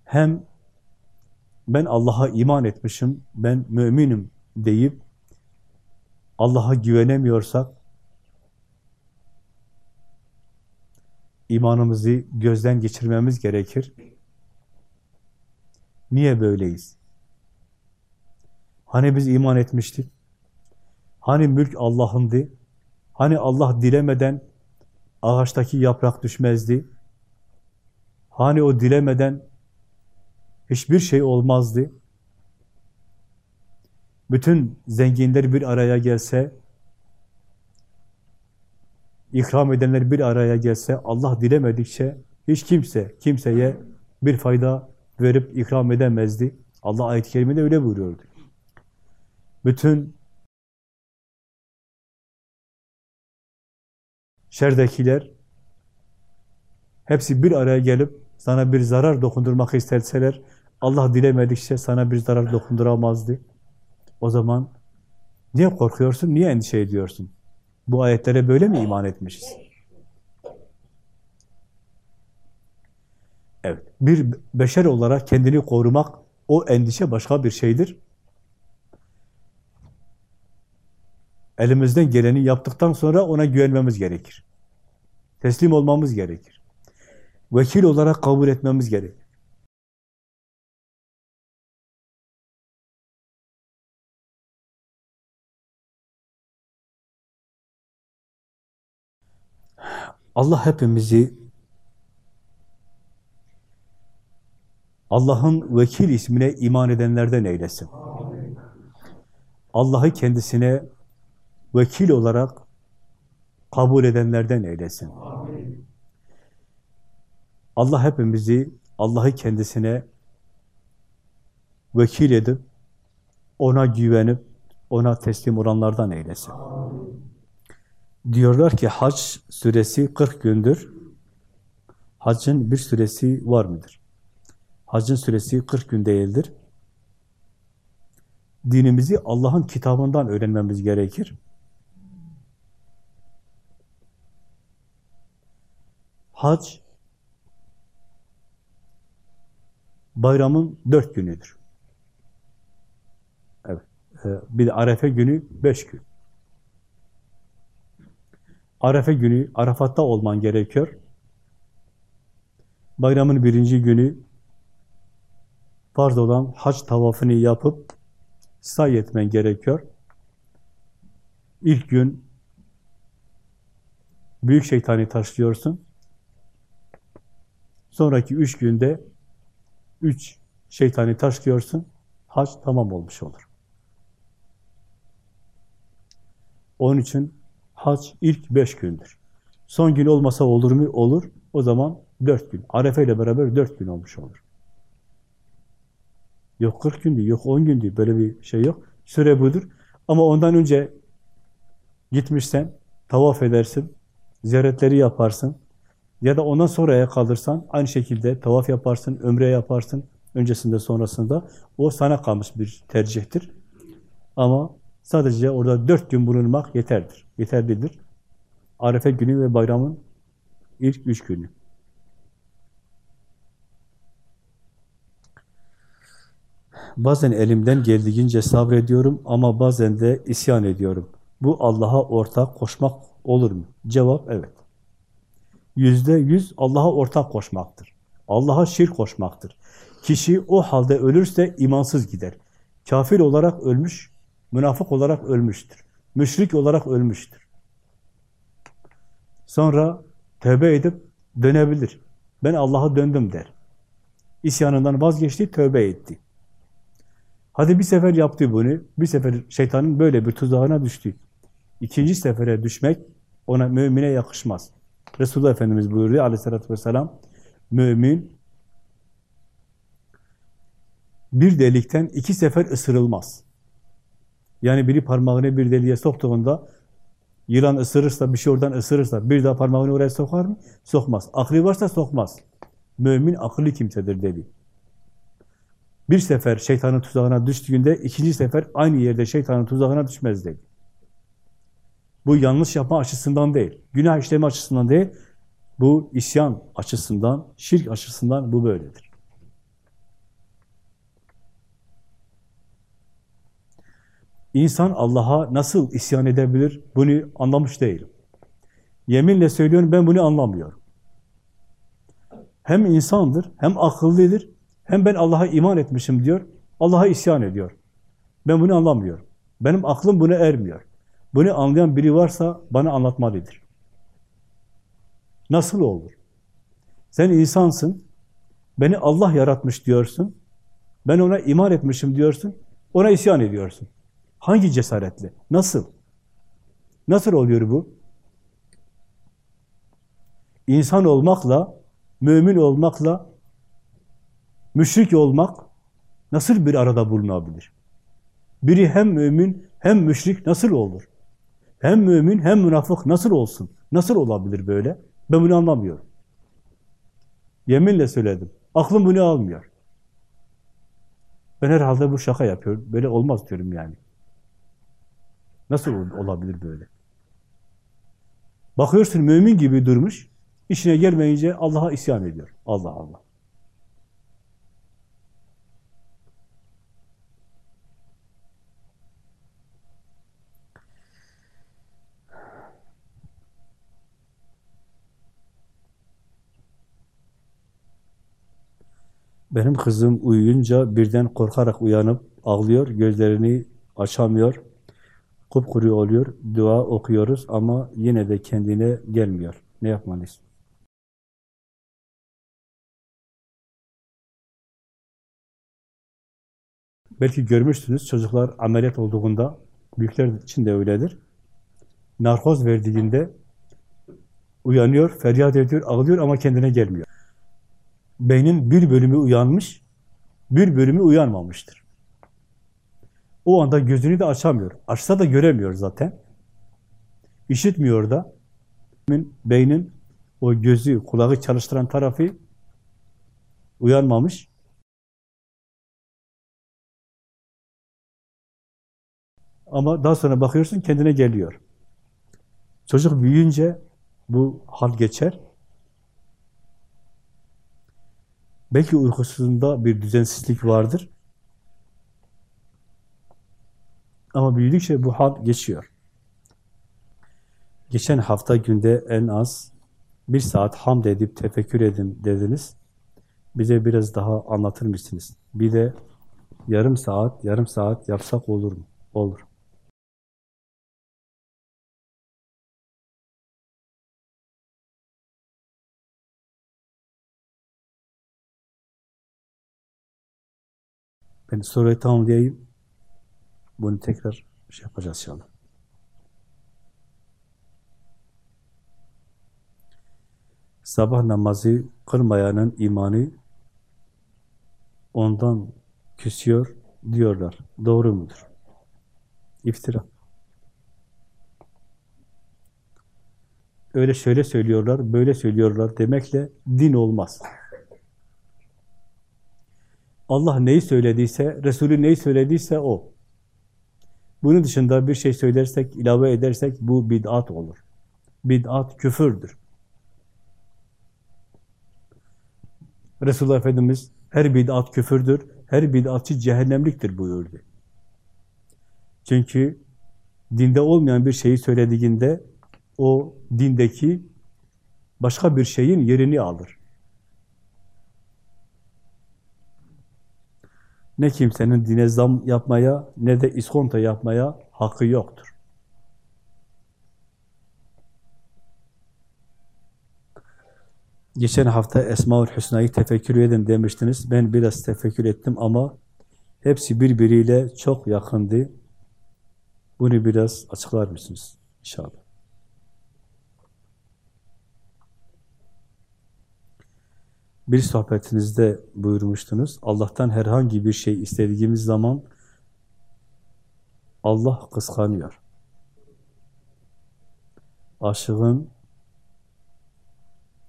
Hem ben Allah'a iman etmişim, ben müminim deyip Allah'a güvenemiyorsak imanımızı gözden geçirmemiz gerekir. Niye böyleyiz? Hani biz iman etmiştik? Hani mülk Allah'ındı? Hani Allah dilemeden ağaçtaki yaprak düşmezdi? Hani o dilemeden hiçbir şey olmazdı? Bütün zenginler bir araya gelse, ikram edenler bir araya gelse, Allah dilemedikçe hiç kimse kimseye bir fayda verip ikram edemezdi. Allah ayet-i kerimede öyle buyuruyordu. Bütün şerdekiler hepsi bir araya gelip sana bir zarar dokundurmak isterseler Allah dilemedikçe sana bir zarar dokunduramazdı. O zaman niye korkuyorsun, niye endişe ediyorsun? Bu ayetlere böyle mi iman etmişiz? Evet, bir beşer olarak kendini korumak, o endişe başka bir şeydir. Elimizden geleni yaptıktan sonra ona güvenmemiz gerekir. Teslim olmamız gerekir. Vekil olarak kabul etmemiz gerekir. Allah hepimizi Allah'ın vekil ismine iman edenlerden eylesin. Allah'ı kendisine vekil olarak kabul edenlerden eylesin. Allah hepimizi Allah'ı kendisine vekil edip, ona güvenip, ona teslim olanlardan eylesin. Diyorlar ki hac süresi 40 gündür. Hacın bir süresi var mıdır? Hacın süresi 40 gün değildir. Dinimizi Allah'ın kitabından öğrenmemiz gerekir. Hac bayramın dört günüdür. Evet. E, bir de Arefe günü beş gün. Arefe günü Arafat'ta olman gerekiyor. Bayramın birinci günü farz olan hac tavafını yapıp say etmen gerekiyor. İlk gün büyük şeytani taşlıyorsun. Sonraki üç günde üç şeytani taşlıyorsun. Hac tamam olmuş olur. Onun için hac ilk beş gündür. Son gün olmasa olur mu? Olur. O zaman dört gün. Arefe ile beraber dört gün olmuş olur. Yok 40 gün değil, yok 10 gün değil. Böyle bir şey yok. Süre budur. Ama ondan önce gitmişsen tavaf edersin, ziyaretleri yaparsın. Ya da ondan sonraya kalırsan aynı şekilde tavaf yaparsın, ömre yaparsın. Öncesinde sonrasında o sana kalmış bir tercihtir. Ama sadece orada dört gün bulunmak yeterdir. Yeterlidir. Arefe günü ve bayramın ilk üç günü. Bazen elimden geldiğince sabrediyorum ama bazen de isyan ediyorum. Bu Allah'a ortak koşmak olur mu? Cevap evet. Yüzde yüz Allah'a ortak koşmaktır. Allah'a şirk koşmaktır. Kişi o halde ölürse imansız gider. Kafir olarak ölmüş, münafık olarak ölmüştür. Müşrik olarak ölmüştür. Sonra tövbe edip dönebilir. Ben Allah'a döndüm der. İsyanından vazgeçti, tövbe etti. Hadi bir sefer yaptı bunu, bir sefer şeytanın böyle bir tuzağına düştü. İkinci sefere düşmek ona mümine yakışmaz. Resulullah Efendimiz buyurdu aleyhissalatü vesselam, mümin bir delikten iki sefer ısırılmaz. Yani biri parmağını bir deliğe soktuğunda yılan ısırırsa, bir şey oradan ısırırsa bir daha parmağını oraya sokar mı? Sokmaz. Aklı varsa sokmaz. Mümin akıllı kimsedir dedi. Bir sefer şeytanın tuzağına düştüğünde ikinci sefer aynı yerde şeytanın tuzağına düşmez dedi. Bu yanlış yapma açısından değil, günah işleme açısından değil, bu isyan açısından, şirk açısından bu böyledir. İnsan Allah'a nasıl isyan edebilir bunu anlamış değilim. Yeminle söylüyorum ben bunu anlamıyorum. Hem insandır, hem akıllıdır, hem ben Allah'a iman etmişim diyor, Allah'a isyan ediyor. Ben bunu anlamıyorum. Benim aklım buna ermiyor. Bunu anlayan biri varsa bana anlatmalıdır. Nasıl olur? Sen insansın, beni Allah yaratmış diyorsun, ben ona iman etmişim diyorsun, ona isyan ediyorsun. Hangi cesaretle? Nasıl? Nasıl oluyor bu? İnsan olmakla, mümin olmakla, müşrik olmak nasıl bir arada bulunabilir? Biri hem mümin hem müşrik nasıl olur? Hem mümin hem münafık nasıl olsun? Nasıl olabilir böyle? Ben bunu anlamıyorum. Yeminle söyledim. Aklım bunu almıyor. Ben herhalde bu şaka yapıyorum. Böyle olmaz diyorum yani. Nasıl olabilir böyle? Bakıyorsun mümin gibi durmuş, işine gelmeyince Allah'a isyan ediyor. Allah Allah. Benim kızım uyuyunca birden korkarak uyanıp ağlıyor, gözlerini açamıyor, kupkuru oluyor, dua okuyoruz ama yine de kendine gelmiyor. Ne yapmalıyız? Belki görmüşsünüz, çocuklar ameliyat olduğunda, büyükler için de öyledir. Narkoz verdiğinde uyanıyor, feryat ediyor, ağlıyor ama kendine gelmiyor beynin bir bölümü uyanmış, bir bölümü uyanmamıştır. O anda gözünü de açamıyor. Açsa da göremiyor zaten. İşitmiyor da. Beynin o gözü, kulağı çalıştıran tarafı uyanmamış. Ama daha sonra bakıyorsun kendine geliyor. Çocuk büyüyünce bu hal geçer. Belki uykusunda bir düzensizlik vardır. Ama büyüdükçe bu hal geçiyor. Geçen hafta günde en az bir saat hamd edip tefekkür edin dediniz. Bize biraz daha anlatır mısınız? Bir de yarım saat, yarım saat yapsak olur mu? Olur. Ben soruyu tamamlayayım. Bunu tekrar şey yapacağız inşallah. Sabah namazı kılmayanın imanı ondan küsüyor diyorlar. Doğru mudur? İftira. Öyle şöyle söylüyorlar, böyle söylüyorlar demekle din olmaz. Allah neyi söylediyse, Resulü neyi söylediyse o. Bunun dışında bir şey söylersek, ilave edersek bu bid'at olur. Bid'at küfürdür. Resulullah Efendimiz her bid'at küfürdür, Her bid'atçı cehennemliktir buyurdu. Çünkü dinde olmayan bir şeyi söylediğinde o dindeki başka bir şeyin yerini alır. Ne kimsenin dine zam yapmaya ne de iskonto yapmaya hakkı yoktur. Geçen hafta Esma-ül Hüsna'yı tefekkür edin demiştiniz. Ben biraz tefekkür ettim ama hepsi birbiriyle çok yakındı. Bunu biraz açıklar mısınız? İnşallah. Bir sohbetinizde buyurmuştunuz. Allah'tan herhangi bir şey istediğimiz zaman Allah kıskanıyor. Aşığın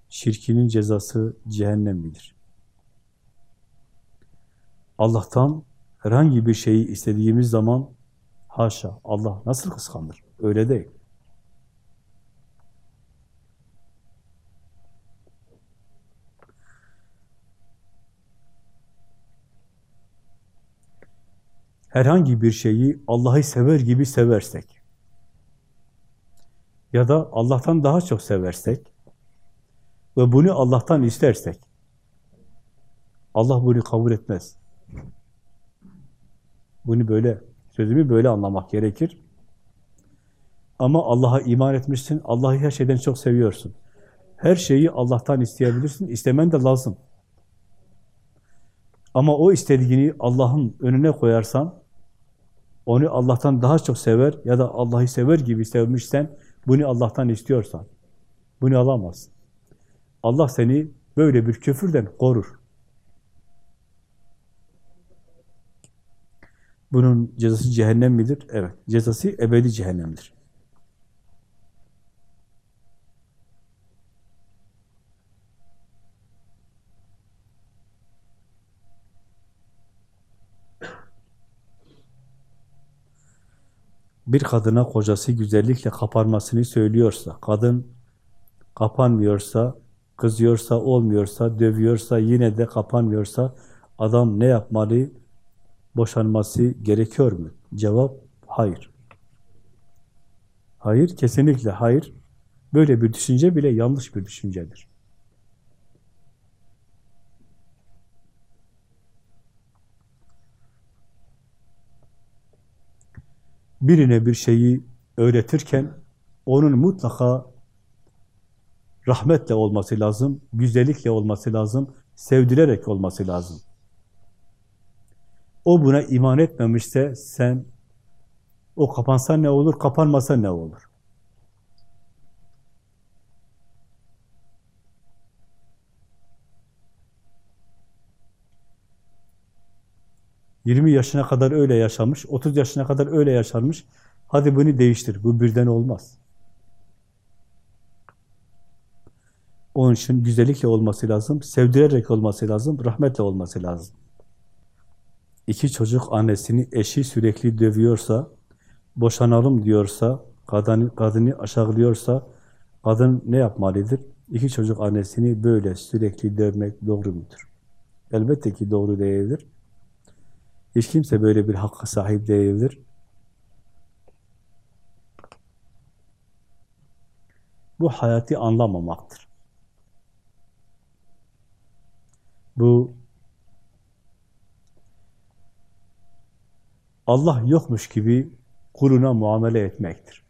şirkinin cezası cehennemlidir. Allah'tan herhangi bir şeyi istediğimiz zaman haşa Allah nasıl kıskanır? Öyle değil. Herhangi bir şeyi Allah'ı sever gibi seversek ya da Allah'tan daha çok seversek ve bunu Allah'tan istersek Allah bunu kabul etmez. Bunu böyle, sözümü böyle anlamak gerekir. Ama Allah'a iman etmişsin, Allah'ı her şeyden çok seviyorsun. Her şeyi Allah'tan isteyebilirsin, istemen de lazım. Ama o istediğini Allah'ın önüne koyarsan, onu Allah'tan daha çok sever ya da Allah'ı sever gibi sevmişsen, bunu Allah'tan istiyorsan, bunu alamazsın. Allah seni böyle bir küfürden korur. Bunun cezası cehennem midir? Evet. Cezası ebedi cehennemdir. Bir kadına kocası güzellikle kaparmasını söylüyorsa, kadın kapanmıyorsa, kızıyorsa, olmuyorsa, dövüyorsa, yine de kapanmıyorsa, adam ne yapmalı? Boşanması gerekiyor mu? Cevap, hayır. Hayır, kesinlikle hayır. Böyle bir düşünce bile yanlış bir düşüncedir. Birine bir şeyi öğretirken onun mutlaka rahmetle olması lazım, güzellikle olması lazım, sevdilerek olması lazım. O buna iman etmemişse sen o kapansa ne olur, kapanmasa ne olur? 20 yaşına kadar öyle yaşamış, 30 yaşına kadar öyle yaşarmış. Hadi bunu değiştir. Bu birden olmaz. Onun için güzellikle olması lazım, sevdirerek olması lazım, rahmetle olması lazım. İki çocuk annesini, eşi sürekli dövüyorsa, boşanalım diyorsa, kadını, kadını aşağılıyorsa, kadın ne yapmalıdır? İki çocuk annesini böyle sürekli dövmek doğru mudur? Elbette ki doğru değildir. Hiç kimse böyle bir hakka sahip değildir. Bu hayatı anlamamaktır. Bu Allah yokmuş gibi kuluna muamele etmektir.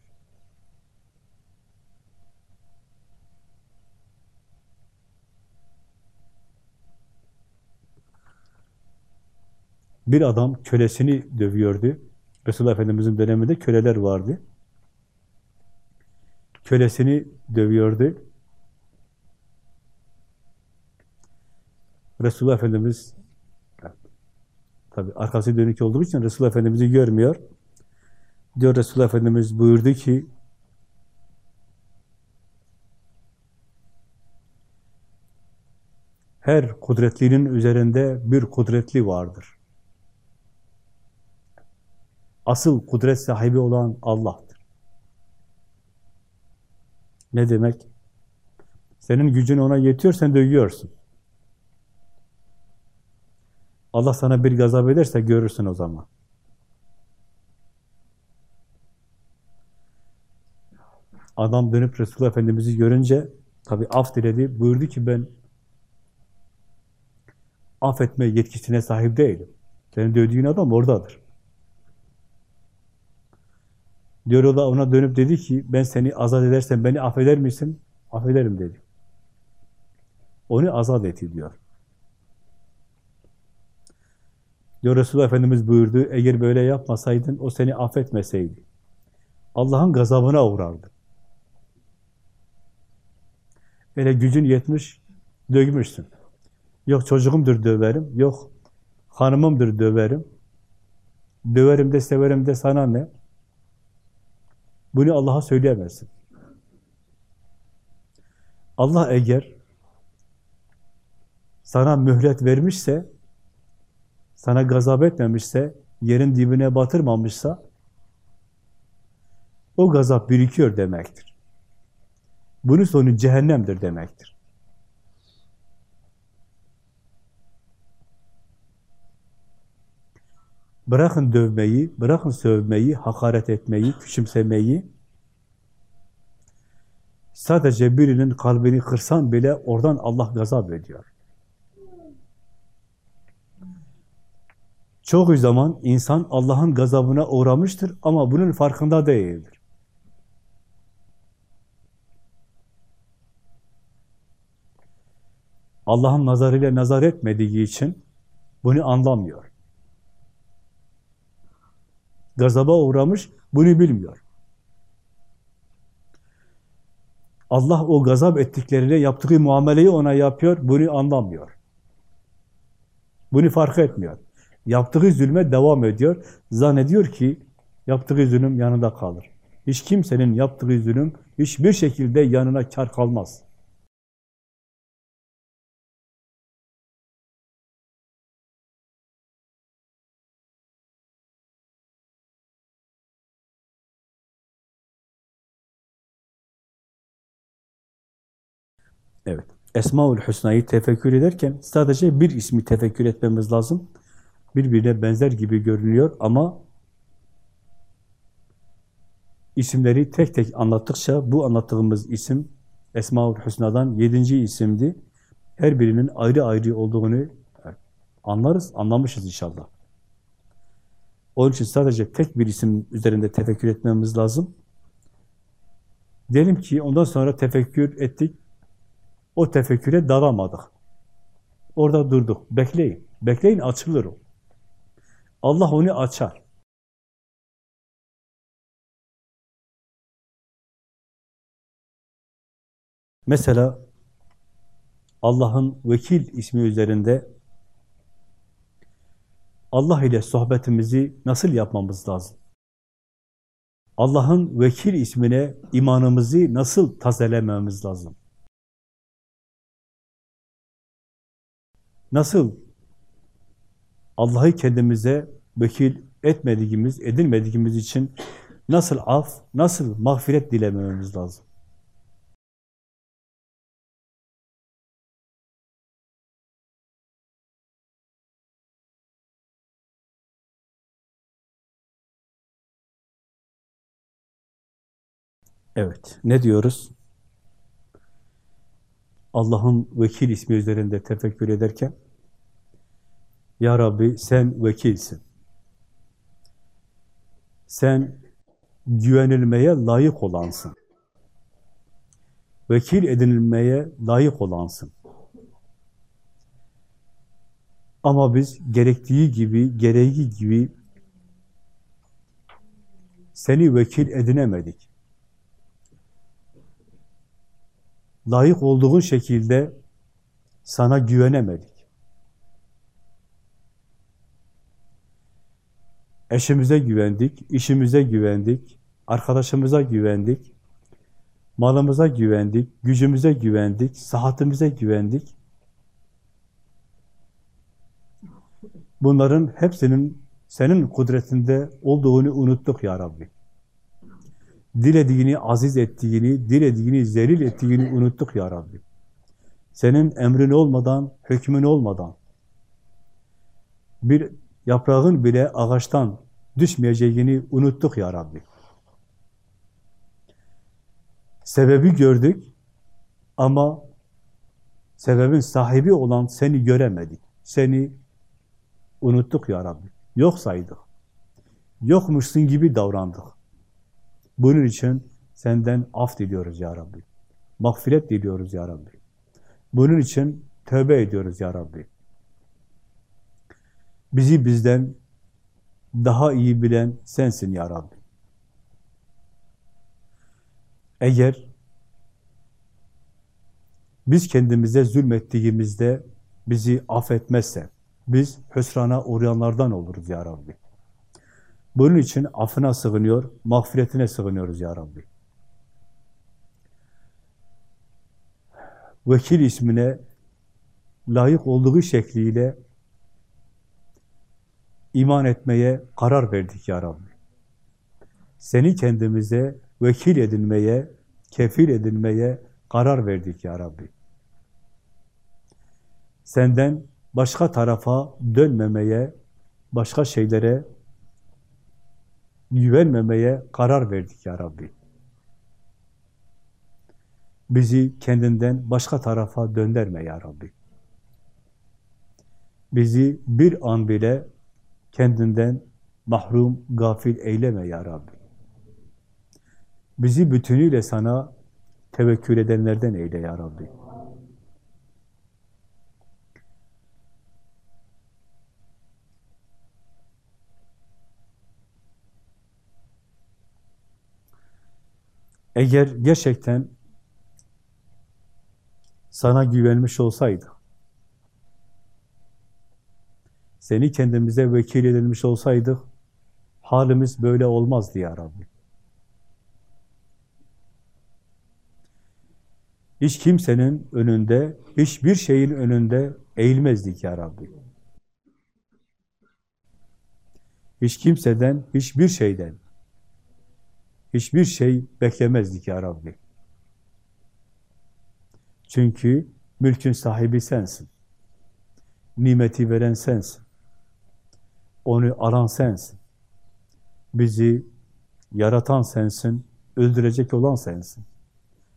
Bir adam kölesini dövüyordu. Resulullah Efendimiz'in döneminde köleler vardı. Kölesini dövüyordu. Resulullah Efendimiz tabi arkası dönük olduğu için Resulullah Efendimiz'i görmüyor. Diyor Resulullah Efendimiz buyurdu ki her kudretlinin üzerinde bir kudretli vardır. Asıl kudret sahibi olan Allah'tır. Ne demek? Senin gücün ona yetiyor, sen dövüyorsun. Allah sana bir gazap ederse görürsün o zaman. Adam dönüp Resulullah Efendimiz'i görünce tabi af diledi. Buyurdu ki ben affetme yetkisine sahip değilim. Senin dövdüğün adam oradadır. Diyor o da ona dönüp dedi ki ben seni azat edersen beni affeder misin? Affederim dedi. Onu azat etti diyor. Diyor Resulullah Efendimiz buyurdu, eğer böyle yapmasaydın o seni affetmeseydi. Allah'ın gazabına uğrardı. Böyle gücün yetmiş, dövmüşsün. Yok çocuğumdur döverim, yok hanımımdır döverim. Döverim de severim de sana ne? Bunu Allah'a söyleyemezsin. Allah eğer sana mühlet vermişse, sana gazap etmemişse, yerin dibine batırmamışsa, o gazap birikiyor demektir. Bunun sonu cehennemdir demektir. Bırakın dövmeyi, bırakın sövmeyi, hakaret etmeyi, küçümsemeyi. Sadece birinin kalbini kırsan bile oradan Allah gazap ediyor. Çoğu zaman insan Allah'ın gazabına uğramıştır ama bunun farkında değildir. Allah'ın nazarıyla nazar etmediği için bunu anlamıyor. Gazaba uğramış, bunu bilmiyor. Allah o gazap ettiklerine yaptığı muameleyi ona yapıyor, bunu anlamıyor. Bunu fark etmiyor. Yaptığı zulme devam ediyor. Zannediyor ki yaptığı zulüm yanında kalır. Hiç kimsenin yaptığı zulüm hiçbir şekilde yanına kar kalmaz. Evet. Esmaül Hüsna'yı tefekkür ederken sadece bir ismi tefekkür etmemiz lazım. Birbirine benzer gibi görünüyor ama isimleri tek tek anlattıkça bu anlattığımız isim Esmaül Hüsna'dan yedinci isimdi. Her birinin ayrı ayrı olduğunu anlarız, anlamışız inşallah. Onun için sadece tek bir isim üzerinde tefekkür etmemiz lazım. Diyelim ki ondan sonra tefekkür ettik, o tefekküre dalamadık. Orada durduk. Bekleyin. Bekleyin açılır o. Allah onu açar. Mesela Allah'ın vekil ismi üzerinde Allah ile sohbetimizi nasıl yapmamız lazım? Allah'ın vekil ismine imanımızı nasıl tazelememiz lazım? Nasıl Allah'ı kendimize vekil etmediğimiz, edilmediğimiz için nasıl af, nasıl mağfiret dilemememiz lazım? Evet, ne diyoruz? Allah'ın vekil ismi üzerinde tefekkür ederken Ya Rabbi sen vekilsin. Sen güvenilmeye layık olansın. Vekil edinilmeye layık olansın. Ama biz gerektiği gibi, gereği gibi seni vekil edinemedik. Layık olduğun şekilde sana güvenemedik. Eşimize güvendik, işimize güvendik, arkadaşımıza güvendik, malımıza güvendik, gücümüze güvendik, sıhhatimize güvendik. Bunların hepsinin senin kudretinde olduğunu unuttuk ya Rabbi dilediğini aziz ettiğini, dilediğini zelil ettiğini unuttuk ya Rabbi. Senin emrin olmadan, hükmün olmadan, Bir yaprağın bile ağaçtan düşmeyeceğini unuttuk ya Rabbi. Sebebi gördük ama sebebin sahibi olan seni göremedik. Seni unuttuk ya Rabbi. Yok saydık. Yokmuşsun gibi davrandık. Bunun için senden af diliyoruz ya Rabbi. Mağfiret diliyoruz ya Rabbi. Bunun için tövbe ediyoruz ya Rabbi. Bizi bizden daha iyi bilen sensin ya Rabbi. Eğer biz kendimize zulmettiğimizde bizi affetmezsen, biz hüsrana uğrayanlardan oluruz ya Rabbi. Bunun için affına sığınıyor, mağfiretine sığınıyoruz ya Rabbi. Vekil ismine layık olduğu şekliyle iman etmeye karar verdik ya Rabbi. Seni kendimize vekil edinmeye, kefil edinmeye karar verdik ya Rabbi. Senden başka tarafa dönmemeye, başka şeylere güvenmemeye karar verdik ya Rabbi. Bizi kendinden başka tarafa döndürme ya Rabbi. Bizi bir an bile kendinden mahrum, gafil eyleme ya Rabbi. Bizi bütünüyle sana tevekkül edenlerden eyle ya Rabbi. Eğer gerçekten sana güvenmiş olsaydı, seni kendimize vekil edilmiş olsaydık, halimiz böyle olmazdı ya Rabbi. Hiç kimsenin önünde, hiçbir şeyin önünde eğilmezdik ya Rabbi. Hiç kimseden, hiçbir şeyden, hiçbir şey beklemezdik ya Rabbi. Çünkü mülkün sahibi sensin. Nimeti veren sensin. Onu alan sensin. Bizi yaratan sensin, öldürecek olan sensin.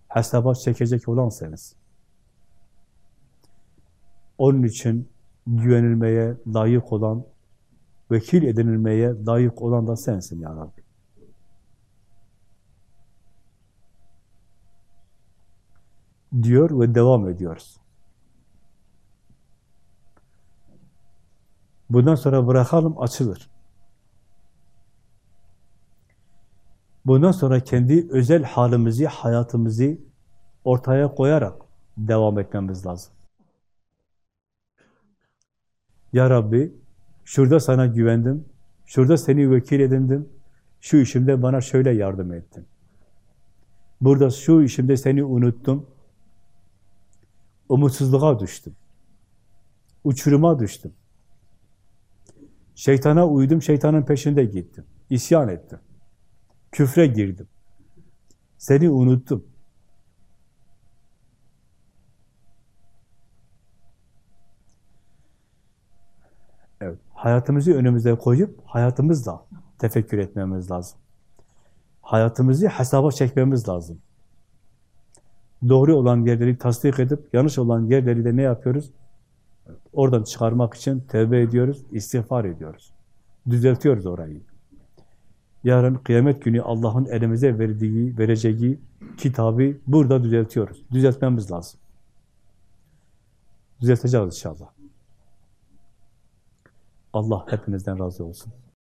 Hesaba çekecek olan sensin. Onun için güvenilmeye layık olan, vekil edinilmeye layık olan da sensin ya Rabbi. Diyor ve devam ediyoruz. Bundan sonra bırakalım, açılır. Bundan sonra kendi özel halimizi, hayatımızı ortaya koyarak devam etmemiz lazım. Ya Rabbi, şurada sana güvendim, şurada seni vekil edindim, şu işimde bana şöyle yardım ettin. Burada şu işimde seni unuttum, umutsuzluğa düştüm. Uçuruma düştüm. Şeytana uydum, şeytanın peşinde gittim. İsyan ettim. Küfre girdim. Seni unuttum. Evet, hayatımızı önümüze koyup hayatımızla tefekkür etmemiz lazım. Hayatımızı hesaba çekmemiz lazım. Doğru olan yerleri tasdik edip yanlış olan yerleri de ne yapıyoruz? Oradan çıkarmak için tevbe ediyoruz, istiğfar ediyoruz. Düzeltiyoruz orayı. Yarın kıyamet günü Allah'ın elimize verdiği, vereceği kitabı burada düzeltiyoruz. Düzeltmemiz lazım. Düzelteceğiz inşallah. Allah hepinizden razı olsun.